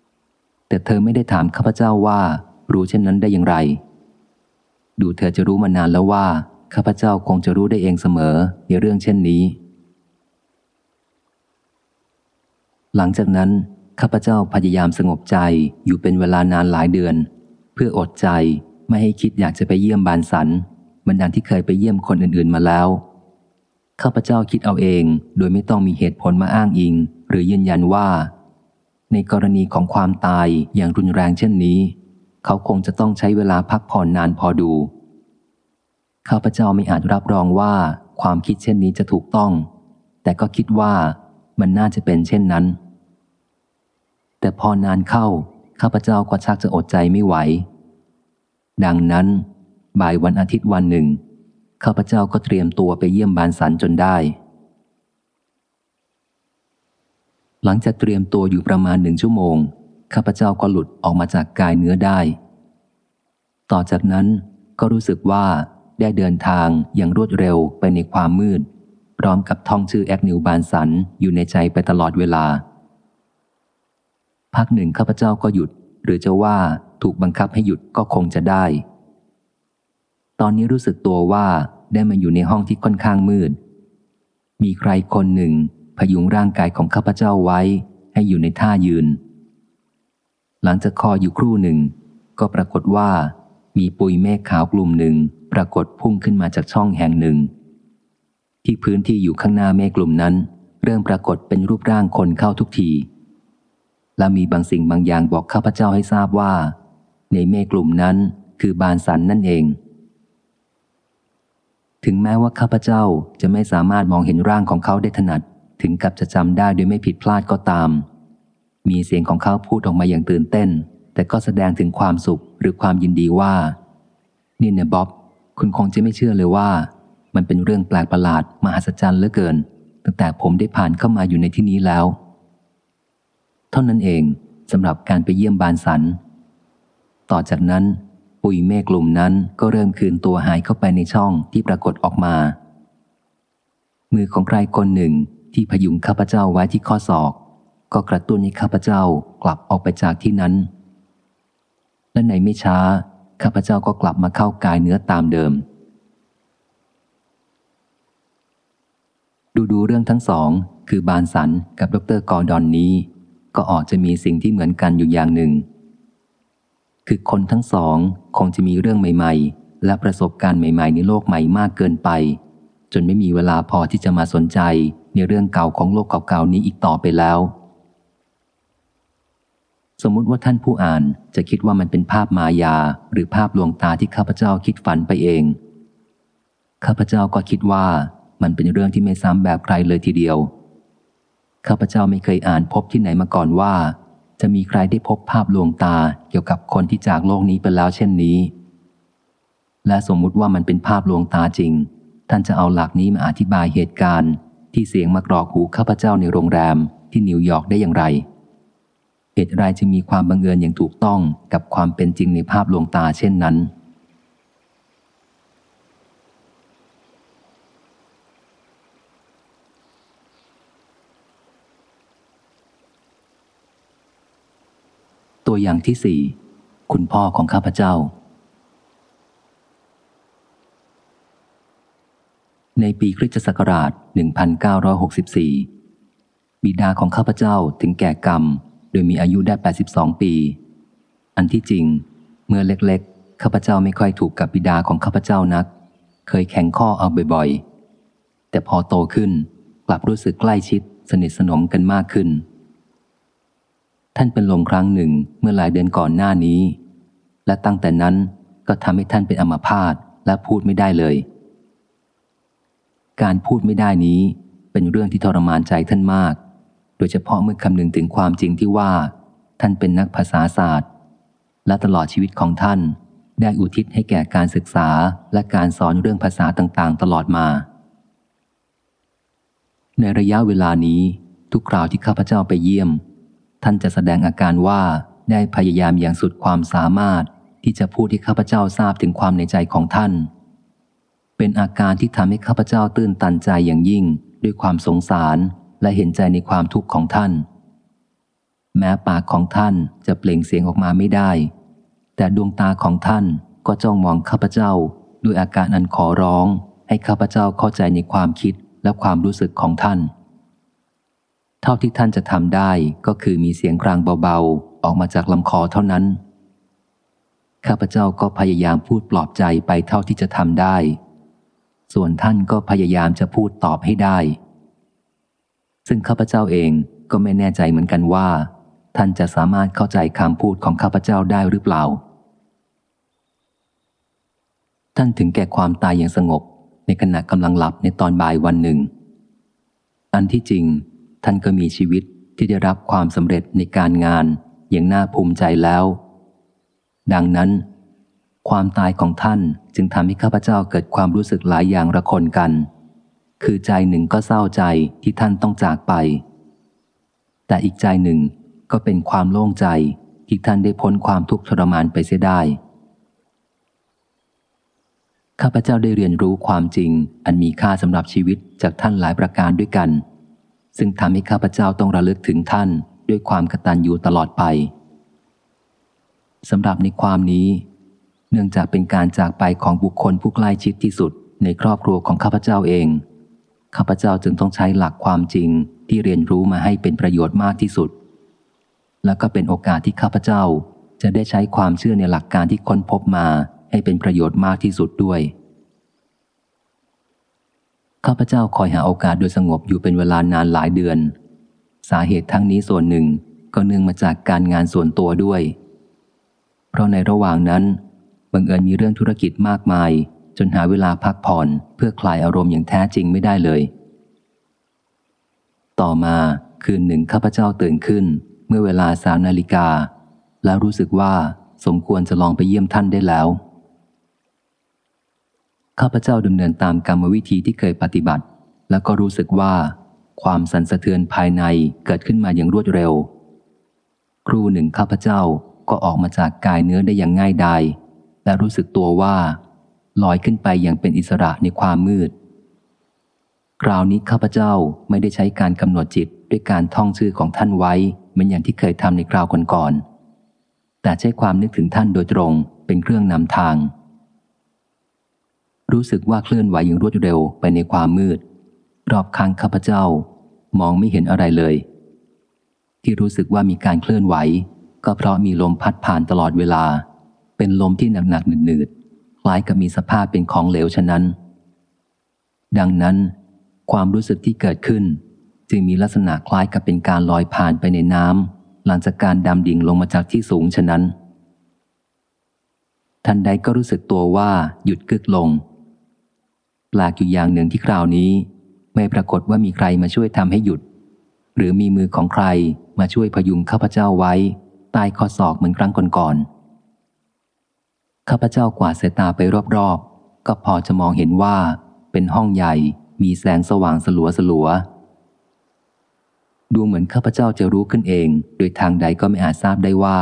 ๆ แต่เธอไม่ได้ถามข้าพเจ้าว่า รู้เช่นนั้นได้อย่างไร ดูเธอจะรู้มานานแล้วว่าข้าพเจ้าคงจะรู้ได้เองเสมอในเรื่องเช่นนี้ หลังจากนั้นข้าพเจ้าพยายามสงบใจอยู่เป็นเวลานานหลายเดือน เพื่ออดใจไม่ให้คิดอยากจะไปเยี่ยมบานสันบรรดาที่เคยไปเยี่ยมคนอื่นๆมาแล้ว ข้าพเจ้าคิดเอาเอง โดยไม่ต้องมีเหตุผลมาอ้างอิง หรือยืนยันว่า ในกรณีของความตายอย่างรุนแรงเช่นนี้ เขาคงจะต้องใช้เวลาพักผ่อนนานพอดู ข้าพเจ้าไม่อาจรับรองว่าความคิดเช่นนี้จะถูกต้อง แต่ก็คิดว่ามันน่าจะเป็นเช่นนั้น แต่พอนานเข้า ข้าพเจ้าก็ชักจะอดใจไม่ไหว ดังนั้น บ่ายวันอาทิตย์วันหนึ่ง ข้าพเจ้าก็เตรียมตัวไปเยี่ยมบานสันจนได้ หลังจากเตรียมตัวอยู่ประมาณหนึ่งชั่วโมง ข้าพเจ้าก็หลุดออกมาจากกายเนื้อได้ ต่อจากนั้นก็รู้สึกว่าได้เดินทางอย่างรวดเร็วไปในความมืด พร้อมกับท่องชื่อแอกนิวบานสันอยู่ในใจไปตลอดเวลา พักหนึ่งข้าพเจ้าก็หยุด หรือจะว่าถูกบังคับให้หยุดก็คงจะได้ ตอนนี้รู้สึกตัวว่าได้มาอยู่ในห้องที่ค่อนข้างมืด มีใครคนหนึ่งพยุงร่างกายของข้าพเจ้าไว้ให้อยู่ในท่ายืน หลังจากคออยู่ครู่หนึ่ง ก็ปรากฏว่ามีปุยเมฆขาวกลุ่มหนึ่งปรากฏพุ่งขึ้นมาจากช่องแห่งหนึ่ง ที่พื้นที่อยู่ข้างหน้าเมฆกลุ่มนั้น เริ่มปรากฏเป็นรูปร่างคนเข้าทุกที และมีบางสิ่งบางอย่างบอกข้าพเจ้าให้ทราบว่า ในเมฆกลุ่มนั้นคือบานสันนั่นเอง ถึงแม้ว่าข้าพเจ้าจะไม่สามารถมองเห็นร่างของเขาได้ถนัด ถึงกับจะจำได้โดยไม่ผิดพลาดก็ตาม มีเสียงของเขาพูดออกมาอย่างตื่นเต้น แต่ก็แสดงถึงความสุขหรือความยินดีว่า นี่เนี่ยบ๊อบ คุณคงจะไม่เชื่อเลยว่า มันเป็นเรื่องแปลกประหลาดมหัศจรรย์เหลือเกิน ตั้งแต่ผมได้ผ่านเข้ามาอยู่ในที่นี้แล้ว เท่านั้นเองสำหรับการไปเยี่ยมบานสัน ต่อจากนั้น ปุยเมฆกลุ่มนั้นก็เริ่มคืนตัวหายเข้าไปในช่องที่ปรากฏออกมา มือของใครคนหนึ่งที่พยุงข้าพเจ้าไว้ที่ข้อศอก ก็กระตุ้นให้ข้าพเจ้ากลับออกไปจากที่นั้น และในไม่ช้าข้าพเจ้าก็กลับมาเข้ากายเนื้อตามเดิม ดูดูเรื่องทั้งสอง คือบานสันกับดรกอร์ดอนนี้ ก็ออกจะมีสิ่งที่เหมือนกันอยู่อย่างหนึ่ง คือคนทั้งสองคงจะมีเรื่องใหม่ ๆ และประสบการณ์ใหม่ ๆ ในโลกใหม่มากเกินไป จนไม่มีเวลาพอที่จะมาสนใจในเรื่องเก่าของโลกเก่าๆนี้อีกต่อไปแล้ว สมมุติว่าท่านผู้อ่านจะคิดว่ามันเป็นภาพมายา หรือภาพลวงตาที่ข้าพเจ้าคิดฝันไปเอง ข้าพเจ้าก็คิดว่ามันเป็นเรื่องที่ไม่ซ้ำแบบใครเลยทีเดียว ข้าพเจ้าไม่เคยอ่านพบที่ไหนมาก่อนว่า จะมีใครได้พบภาพลวงตาเกี่ยวกับคนที่จากโลกนี้ไปแล้วเช่นนี้ และสมมุติว่ามันเป็นภาพลวงตาจริง ท่านจะเอาหลักนี้มาอธิบายเหตุการณ์ ที่เสียงมากรอกหูข้าพเจ้าในโรงแรมที่นิวยอร์กได้อย่างไร เหตุไรจะมีความบังเอิญอย่างถูกต้องกับความเป็นจริงในภาพลวงตาเช่นนั้น ตัวอย่างที่สี่คุณพ่อของข้าพเจ้า ในปีคริสตศักราช 1964 บิดาของข้าพเจ้าถึงแก่กรรม โดยมีอายุได้ 82 ปี อันที่จริง เมื่อเล็กๆ ข้าพเจ้าไม่ค่อยถูกกับบิดาของข้าพเจ้านัก เคยแข่งข้อเอาบ่อยๆ แต่พอโตขึ้นกลับรู้สึกใกล้ชิดสนิทสนมกันมากขึ้น ท่านเป็นลมครั้งหนึ่งเมื่อหลายเดือนก่อนหน้านี้ และตั้งแต่นั้นก็ทำให้ท่านเป็นอัมพาตและพูดไม่ได้เลย การพูดไม่ได้นี้เป็นเรื่องที่ทรมานใจท่านมาก โดยเฉพาะเมื่อคำนึงถึงความจริงที่ว่า ท่านเป็นนักภาษาศาสตร์ และตลอดชีวิตของท่านได้อุทิศให้แก่การศึกษาและการสอนเรื่องภาษาต่างๆ ตลอดมา ในระยะเวลานี้ทุกคราวที่ข้าพเจ้าไปเยี่ยม ท่านจะแสดงอาการว่าได้พยายามอย่างสุดความสามารถที่จะพูดให้ข้าพเจ้าทราบถึงความในใจของท่าน เป็นอาการที่ทำให้ข้าพเจ้าตื้นตันใจอย่างยิ่ง ด้วยความสงสารและเห็นใจในความทุกข์ของท่าน แม้ปากของท่านจะเปล่งเสียงออกมาไม่ได้ แต่ดวงตาของท่านก็จ้องมองข้าพเจ้า ด้วยอาการอันขอร้อง ให้ข้าพเจ้าเข้าใจในความคิดและความรู้สึกของท่าน เท่าที่ท่านจะทำได้ก็คือมีเสียงกลางเบาๆ ออกมาจากลำคอเท่านั้น ข้าพเจ้าก็พยายามพูดปลอบใจไปเท่าที่จะทำได้ ส่วนท่านก็พยายามจะพูดตอบให้ได้ ซึ่งข้าพเจ้าเองก็ไม่แน่ใจเหมือนกันว่า ท่านจะสามารถเข้าใจคำพูดของข้าพเจ้าได้หรือเปล่า ท่านถึงแก่ความตายอย่างสงบในขณะกำลังหลับในตอนบ่ายวันหนึ่ง อันที่จริง ท่านก็มีชีวิตที่ได้รับความสำเร็จในการงานอย่างน่าภูมิใจแล้ว ดังนั้น ความตายของท่านจึงทำให้ข้าพเจ้าเกิดความรู้สึกหลายอย่างระคนกัน คือใจหนึ่งก็เศร้าใจที่ท่านต้องจากไป แต่อีกใจหนึ่งก็เป็นความโล่งใจที่ท่านได้พ้นความทุกข์ทรมานไปเสียได้ข้าพเจ้าได้เรียนรู้ความจริงอันมีค่าสำหรับชีวิตจากท่านหลายประการด้วยกัน ซึ่งทำให้ข้าพเจ้าต้องระลึกถึงท่านด้วยความกตัญญูตลอดไปสำหรับในความนี้ เนื่องจากเป็นการจากไปของบุคคลผู้ใกล้ชิดที่สุดในครอบครัวของข้าพเจ้าเอง ข้าพเจ้าจึงต้องใช้หลักความจริงที่เรียนรู้มาให้เป็นประโยชน์มากที่สุด และก็เป็นโอกาสที่ข้าพเจ้าจะได้ใช้ความเชื่อในหลักการที่ค้นพบมาให้เป็นประโยชน์มากที่สุดด้วย ข้าพเจ้าคอยหาโอกาสโดยสงบอยู่เป็นเวลานานหลายเดือน สาเหตุทั้งนี้ส่วนหนึ่งก็เนื่องมาจากการงานส่วนตัวด้วย เพราะในระหว่างนั้นบังเอิญมีเรื่องธุรกิจมากมาย จนหาเวลาพักผ่อนเพื่อคลายอารมณ์อย่างแท้จริงไม่ได้เลย ต่อมาคืนหนึ่งข้าพเจ้าตื่นขึ้น เมื่อเวลาสามนาฬิกา แล้วรู้สึกว่าสมควรจะลองไปเยี่ยมท่านได้แล้ว ข้าพเจ้าดำเนินตามกรรมวิธีที่เคยปฏิบัติ แล้วก็รู้สึกว่า ความสั่นสะเทือนภายในเกิดขึ้นมาอย่างรวดเร็ว ครูหนึ่งข้าพเจ้าก็ออกมาจากกายเนื้อได้อย่างง่ายดายและรู้สึกตัวว่า ลอยขึ้นไปอย่างเป็นอิสระในความมืด คราวนี้ข้าพเจ้าไม่ได้ใช้การกำหนดจิตด้วยการท่องชื่อของท่านไว้เหมือนอย่างที่เคยทำในคราวก่อนๆแต่ใช้ความนึกถึงท่านโดยตรงเป็นเครื่องนำทาง รู้สึกว่าเคลื่อนไหวอย่างรวดเร็วไปในความมืด รอบข้างข้าพเจ้ามองไม่เห็นอะไรเลย ที่รู้สึกว่ามีการเคลื่อนไหว ก็เพราะมีลมพัดผ่านตลอดเวลา เป็นลมที่หนักๆหนืดๆคล้ายกับมีสภาพเป็นของเหลวฉะนั้น ดังนั้น ความรู้สึกที่เกิดขึ้น จึงมีลักษณะคล้ายกับเป็นการลอยผ่านไปในน้ำหลังจากการดำดิ่งลงมาจากที่สูงฉะนั้น ทันใดก็รู้สึกตัวว่าหยุดกึกลง แปลกอยู่อย่างหนึ่งที่คราวนี้ ไม่ปรากฏว่ามีใครมาช่วยทำให้หยุด หรือมีมือของใครมาช่วยพยุงข้าพเจ้าไว้ใต้ข้อศอกเหมือนครั้งก่อนๆข้าพเจ้ากวาดสายตาไปรอบๆ ก็พอจะมองเห็นว่า เป็นห้องใหญ่มีแสงสว่างสลัวสลัวดูเหมือนข้าพเจ้าจะรู้ขึ้นเอง โดยทางใดก็ไม่อาจทราบได้ว่า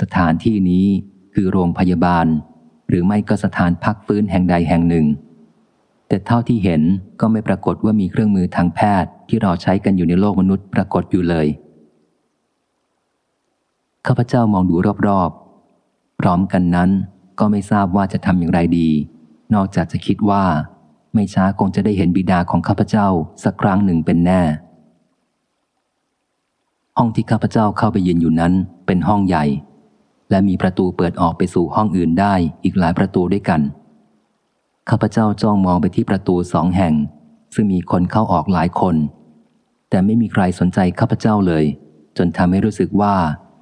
สถานที่นี้คือโรงพยาบาล หรือไม่ก็สถานพักฟื้นแห่งใดแห่งหนึ่ง แต่เท่าที่เห็นก็ไม่ปรากฏว่ามีเครื่องมือทางแพทย์ที่เราใช้กันอยู่ในโลกมนุษย์ปรากฏอยู่เลย ข้าพเจ้ามองดูรอบๆ พร้อมกันนั้นก็ไม่ทราบว่าจะทำอย่างไรดี นอกจากจะคิดว่า ไม่ช้าคงจะได้เห็นบิดาของข้าพเจ้าสักครั้งหนึ่งเป็นแน่ ห้องที่ข้าพเจ้าเข้าไปยืนอยู่นั้นเป็นห้องใหญ่ และมีประตูเปิดออกไปสู่ห้องอื่นได้อีกหลายประตูด้วยกัน ข้าพเจ้าจ้องมองไปที่ประตูสองแห่ง ซึ่งมีคนเข้าออกหลายคน แต่ไม่มีใครสนใจข้าพเจ้าเลย จนทำให้รู้สึกว่า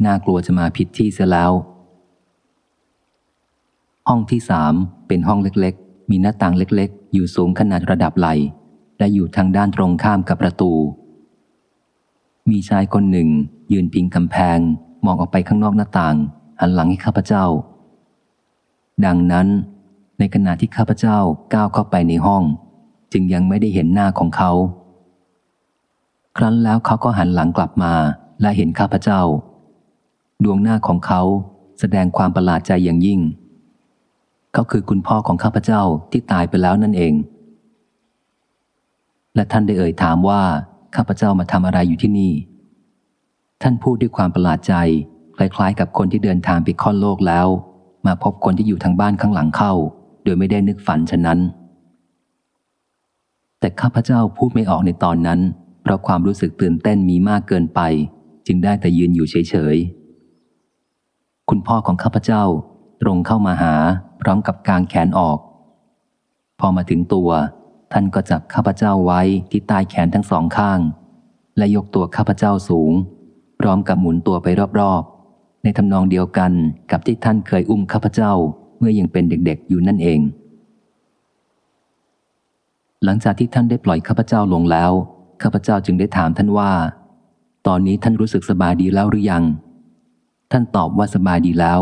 น่ากลัวจะมาผิดที่เสียแล้ว ห้องที่สามเป็นห้องเล็กๆ มีหน้าต่างเล็กๆ อยู่สูงขนาดระดับไหล และอยู่ทางด้านตรงข้ามกับประตู มีชายคนหนึ่ง ยืนพิงกำแพง มองออกไปข้างนอกหน้าต่าง หันหลังให้ข้าพเจ้า ดังนั้น ในขณะที่ข้าพเจ้าก้าวเข้าไปในห้อง จึงยังไม่ได้เห็นหน้าของเขา ครั้นแล้วเขาก็หันหลังกลับมาและเห็นข้าพเจ้า ดวงหน้าของเขาแสดงความประหลาดใจอย่างยิ่ง เขาคือคุณพ่อของข้าพเจ้าที่ตายไปแล้วนั่นเอง และท่านได้เอ่ยถามว่าข้าพเจ้ามาทำอะไรอยู่ที่นี่ ท่านพูดด้วยความประหลาดใจคล้ายๆ กับคนที่เดินทางไปค่อนโลกแล้ว มาพบคนที่อยู่ทางบ้านข้างหลังเข้า โดยไม่ได้นึกฝันฉะนั้น แต่ข้าพเจ้าพูดไม่ออกในตอนนั้น เพราะความรู้สึกตื่นเต้นมีมากเกินไป จึงได้แต่ยืนอยู่เฉยๆ คุณพ่อของข้าพเจ้าตรงเข้ามาหาพร้อมกับกางแขนออก พอมาถึงตัว ท่านก็จับข้าพเจ้าไว้ที่ใต้แขนทั้งสองข้าง และยกตัวข้าพเจ้าสูง พร้อมกับหมุนตัวไปรอบๆ ในทำนองเดียวกันกับที่ท่านเคยอุ้มข้าพเจ้า มื่อยังเป็นเด็กๆอยู่นั่นเอง หลังจากที่ท่านได้ปล่อยข้าพเจ้าลงแล้ว ข้าพเจ้าจึงได้ถามท่านว่า ตอนนี้ท่านรู้สึกสบายดีแล้วหรือยัง ท่านตอบว่าสบายดีแล้ว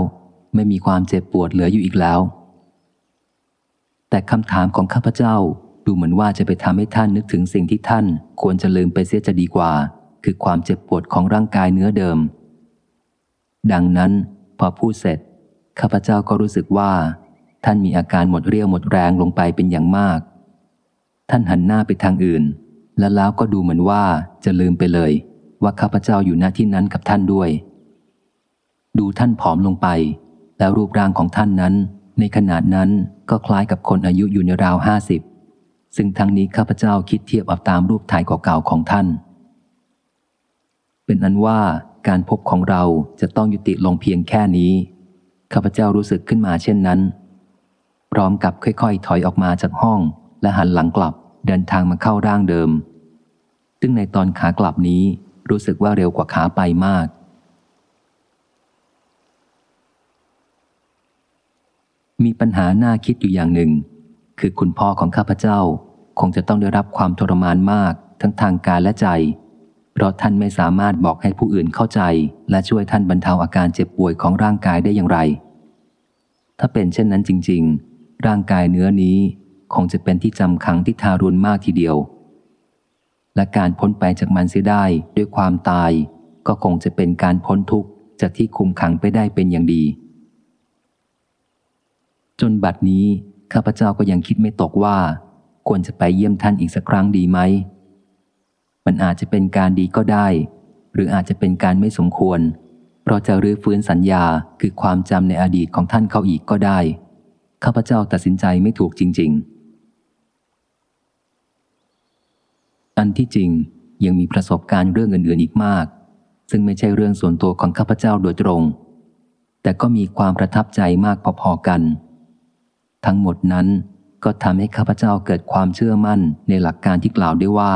ไม่มีความเจ็บปวดเหลืออยู่อีกแล้ว แต่คำถามของข้าพเจ้าดูเหมือนว่าจะไปทำให้ท่านนึกถึงสิ่งที่ท่านควรจะลืมไปเสียจะดีกว่า คือความเจ็บปวดของร่างกายเนื้อเดิม ดังนั้นพอพูดเสร็จ ข้าพเจ้าก็รู้สึกว่า ท่านมีอาการหมดเรี่ยวหมดแรงลงไปเป็นอย่างมาก ท่านหันหน้าไปทางอื่น และแล้วก็ดูเหมือนว่าจะลืมไปเลย ว่าข้าพเจ้าอยู่หน้าที่นั้นกับท่านด้วย ดูท่านผอมลงไป แล้วรูปร่างของท่านนั้น ในขนาดนั้นก็คล้ายกับคนอายุอยู่ในราวห้าสิบซึ่งทั้งนี้ข้าพเจ้าคิดเทียบเอาตามรูปถ่ายเก่าๆของท่าน เป็นอันว่าการพบของเราจะต้องยุติลงเพียงแค่นี้ ข้าพเจ้ารู้สึกขึ้นมาเช่นนั้น พร้อมกับค่อยๆ ถอยออกมาจากห้อง และหันหลังกลับเดินทางมาเข้าร่างเดิม ซึ่งในตอนขากลับนี้รู้สึกว่าเร็วกว่าขาไปมาก มีปัญหาหน้าคิดอยู่อย่างหนึ่ง คือคุณพ่อของข้าพเจ้าคงจะต้องได้รับความทรมานมากทั้งทางกายและใจ ราะท่านไม่สามารถบอกให้ผู้อื่นเข้าใจ และช่วยท่านบรรเทาอาการเจ็บป่วยของร่างกายได้อย่างไร ถ้าเป็นเช่นนั้นจริง ๆ ร่างกายเนื้อนี้คงจะเป็นที่จำขังที่ทารุณมากทีเดียว และการพ้นไปจากมันเสียได้ด้วยความตาย ก็คงจะเป็นการพ้นทุกข์จากที่คุมขังไปได้เป็นอย่างดี จนบัดนี้ข้าพเจ้าก็ยังคิดไม่ตกว่า ควรจะไปเยี่ยมท่านอีกสักครั้งดีไหม มันอาจจะเป็นการดีก็ได้ หรืออาจจะเป็นการไม่สมควร เพราะจะรื้อฟื้นสัญญาคือความจำในอดีตของท่านเขาอีกก็ได้ ข้าพเจ้าตัดสินใจไม่ถูกจริง ๆ อันที่จริงยังมีประสบการณ์เรื่องอื่นๆอีกมาก ซึ่งไม่ใช่เรื่องส่วนตัวของข้าพเจ้าโดยตรง แต่ก็มีความประทับใจมากพอๆกัน ทั้งหมดนั้นก็ทำให้ข้าพเจ้าเกิดความเชื่อมั่นในหลักการที่กล่าวได้ว่า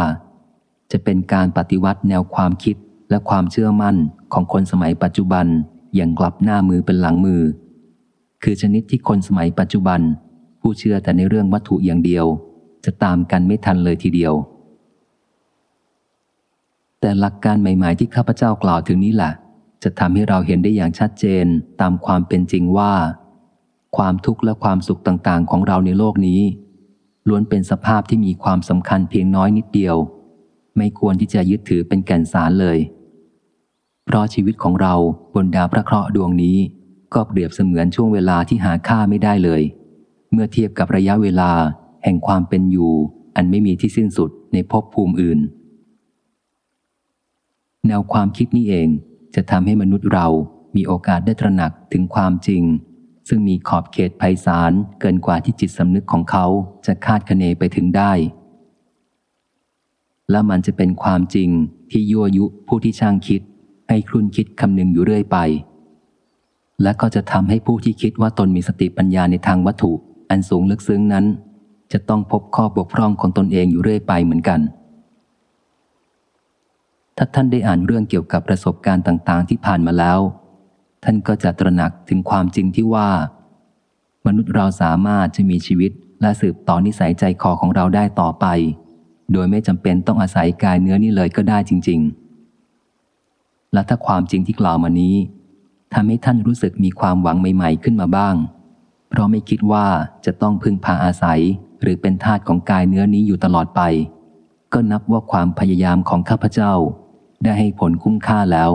จะเป็นการปฏิวัติแนวความคิดและความเชื่อมั่นของคนสมัยปัจจุบันอย่างกลับหน้ามือเป็นหลังมือ คือชนิดที่คนสมัยปัจจุบัน ผู้เชื่อแต่ในเรื่องวัตถุอย่างเดียว จะตามกันไม่ทันเลยทีเดียว แต่หลักการใหม่ ๆ ที่ข้าพเจ้ากล่าวถึงนี้แหละจะทำให้เราเห็นได้อย่างชัดเจนตามความเป็นจริงว่า ความทุกข์และความสุขต่างๆ ของเราในโลกนี้ ล้วนเป็นสภาพที่มีความสำคัญเพียงน้อยนิดเดียว ไม่ควรที่จะยึดถือเป็นแก่นสารเลย เพราะชีวิตของเราบนดาวพระเคราะห์ดวงนี้ ก็เปรียบเสมือนช่วงเวลาที่หาค่าไม่ได้เลย เมื่อเทียบกับระยะเวลาแห่งความเป็นอยู่ อันไม่มีที่สิ้นสุดในภพภูมิอื่น แนวความคิดนี้เองจะทำให้มนุษย์เรามีโอกาสได้ตระหนักถึงความจริง ซึ่งมีขอบเขตไพศาลเกินกว่าที่จิตสำนึกของเขาจะคาดคะเนไปถึงได้ และมันจะเป็นความจริงที่ยั่วยุผู้ที่ช่างคิด ให้ครุ่นคิดคำนึงอยู่เรื่อยไป และก็จะทำให้ผู้ที่คิดว่าตนมีสติปัญญาในทางวัตถุ อันสูงลึกซึ้งนั้น จะต้องพบข้อบกพร่องของตนเองอยู่เรื่อยไปเหมือนกัน ถ้าท่านได้อ่านเรื่องเกี่ยวกับประสบการณ์ต่าง ๆ ที่ผ่านมาแล้ว ท่านก็จะตระหนักถึงความจริงที่ว่า มนุษย์เราสามารถจะมีชีวิตและสืบต่อนิสัยใจคอของเราได้ต่อไป โดยไม่จำเป็นต้องอาศัยกายเนื้อนี่เลยก็ได้จริง ๆ และถ้าความจริงที่กล่าวมานี้ทำให้ท่านรู้สึกมีความหวังใหม่ ๆ ขึ้นมาบ้าง เพราะไม่คิดว่าจะต้องพึ่งพาอาศัย หรือเป็นทาสของกายเนื้อนี้อยู่ตลอดไป ก็นับว่าความพยายามของข้าพเจ้า ได้ให้ผลคุ้มค่าแล้ว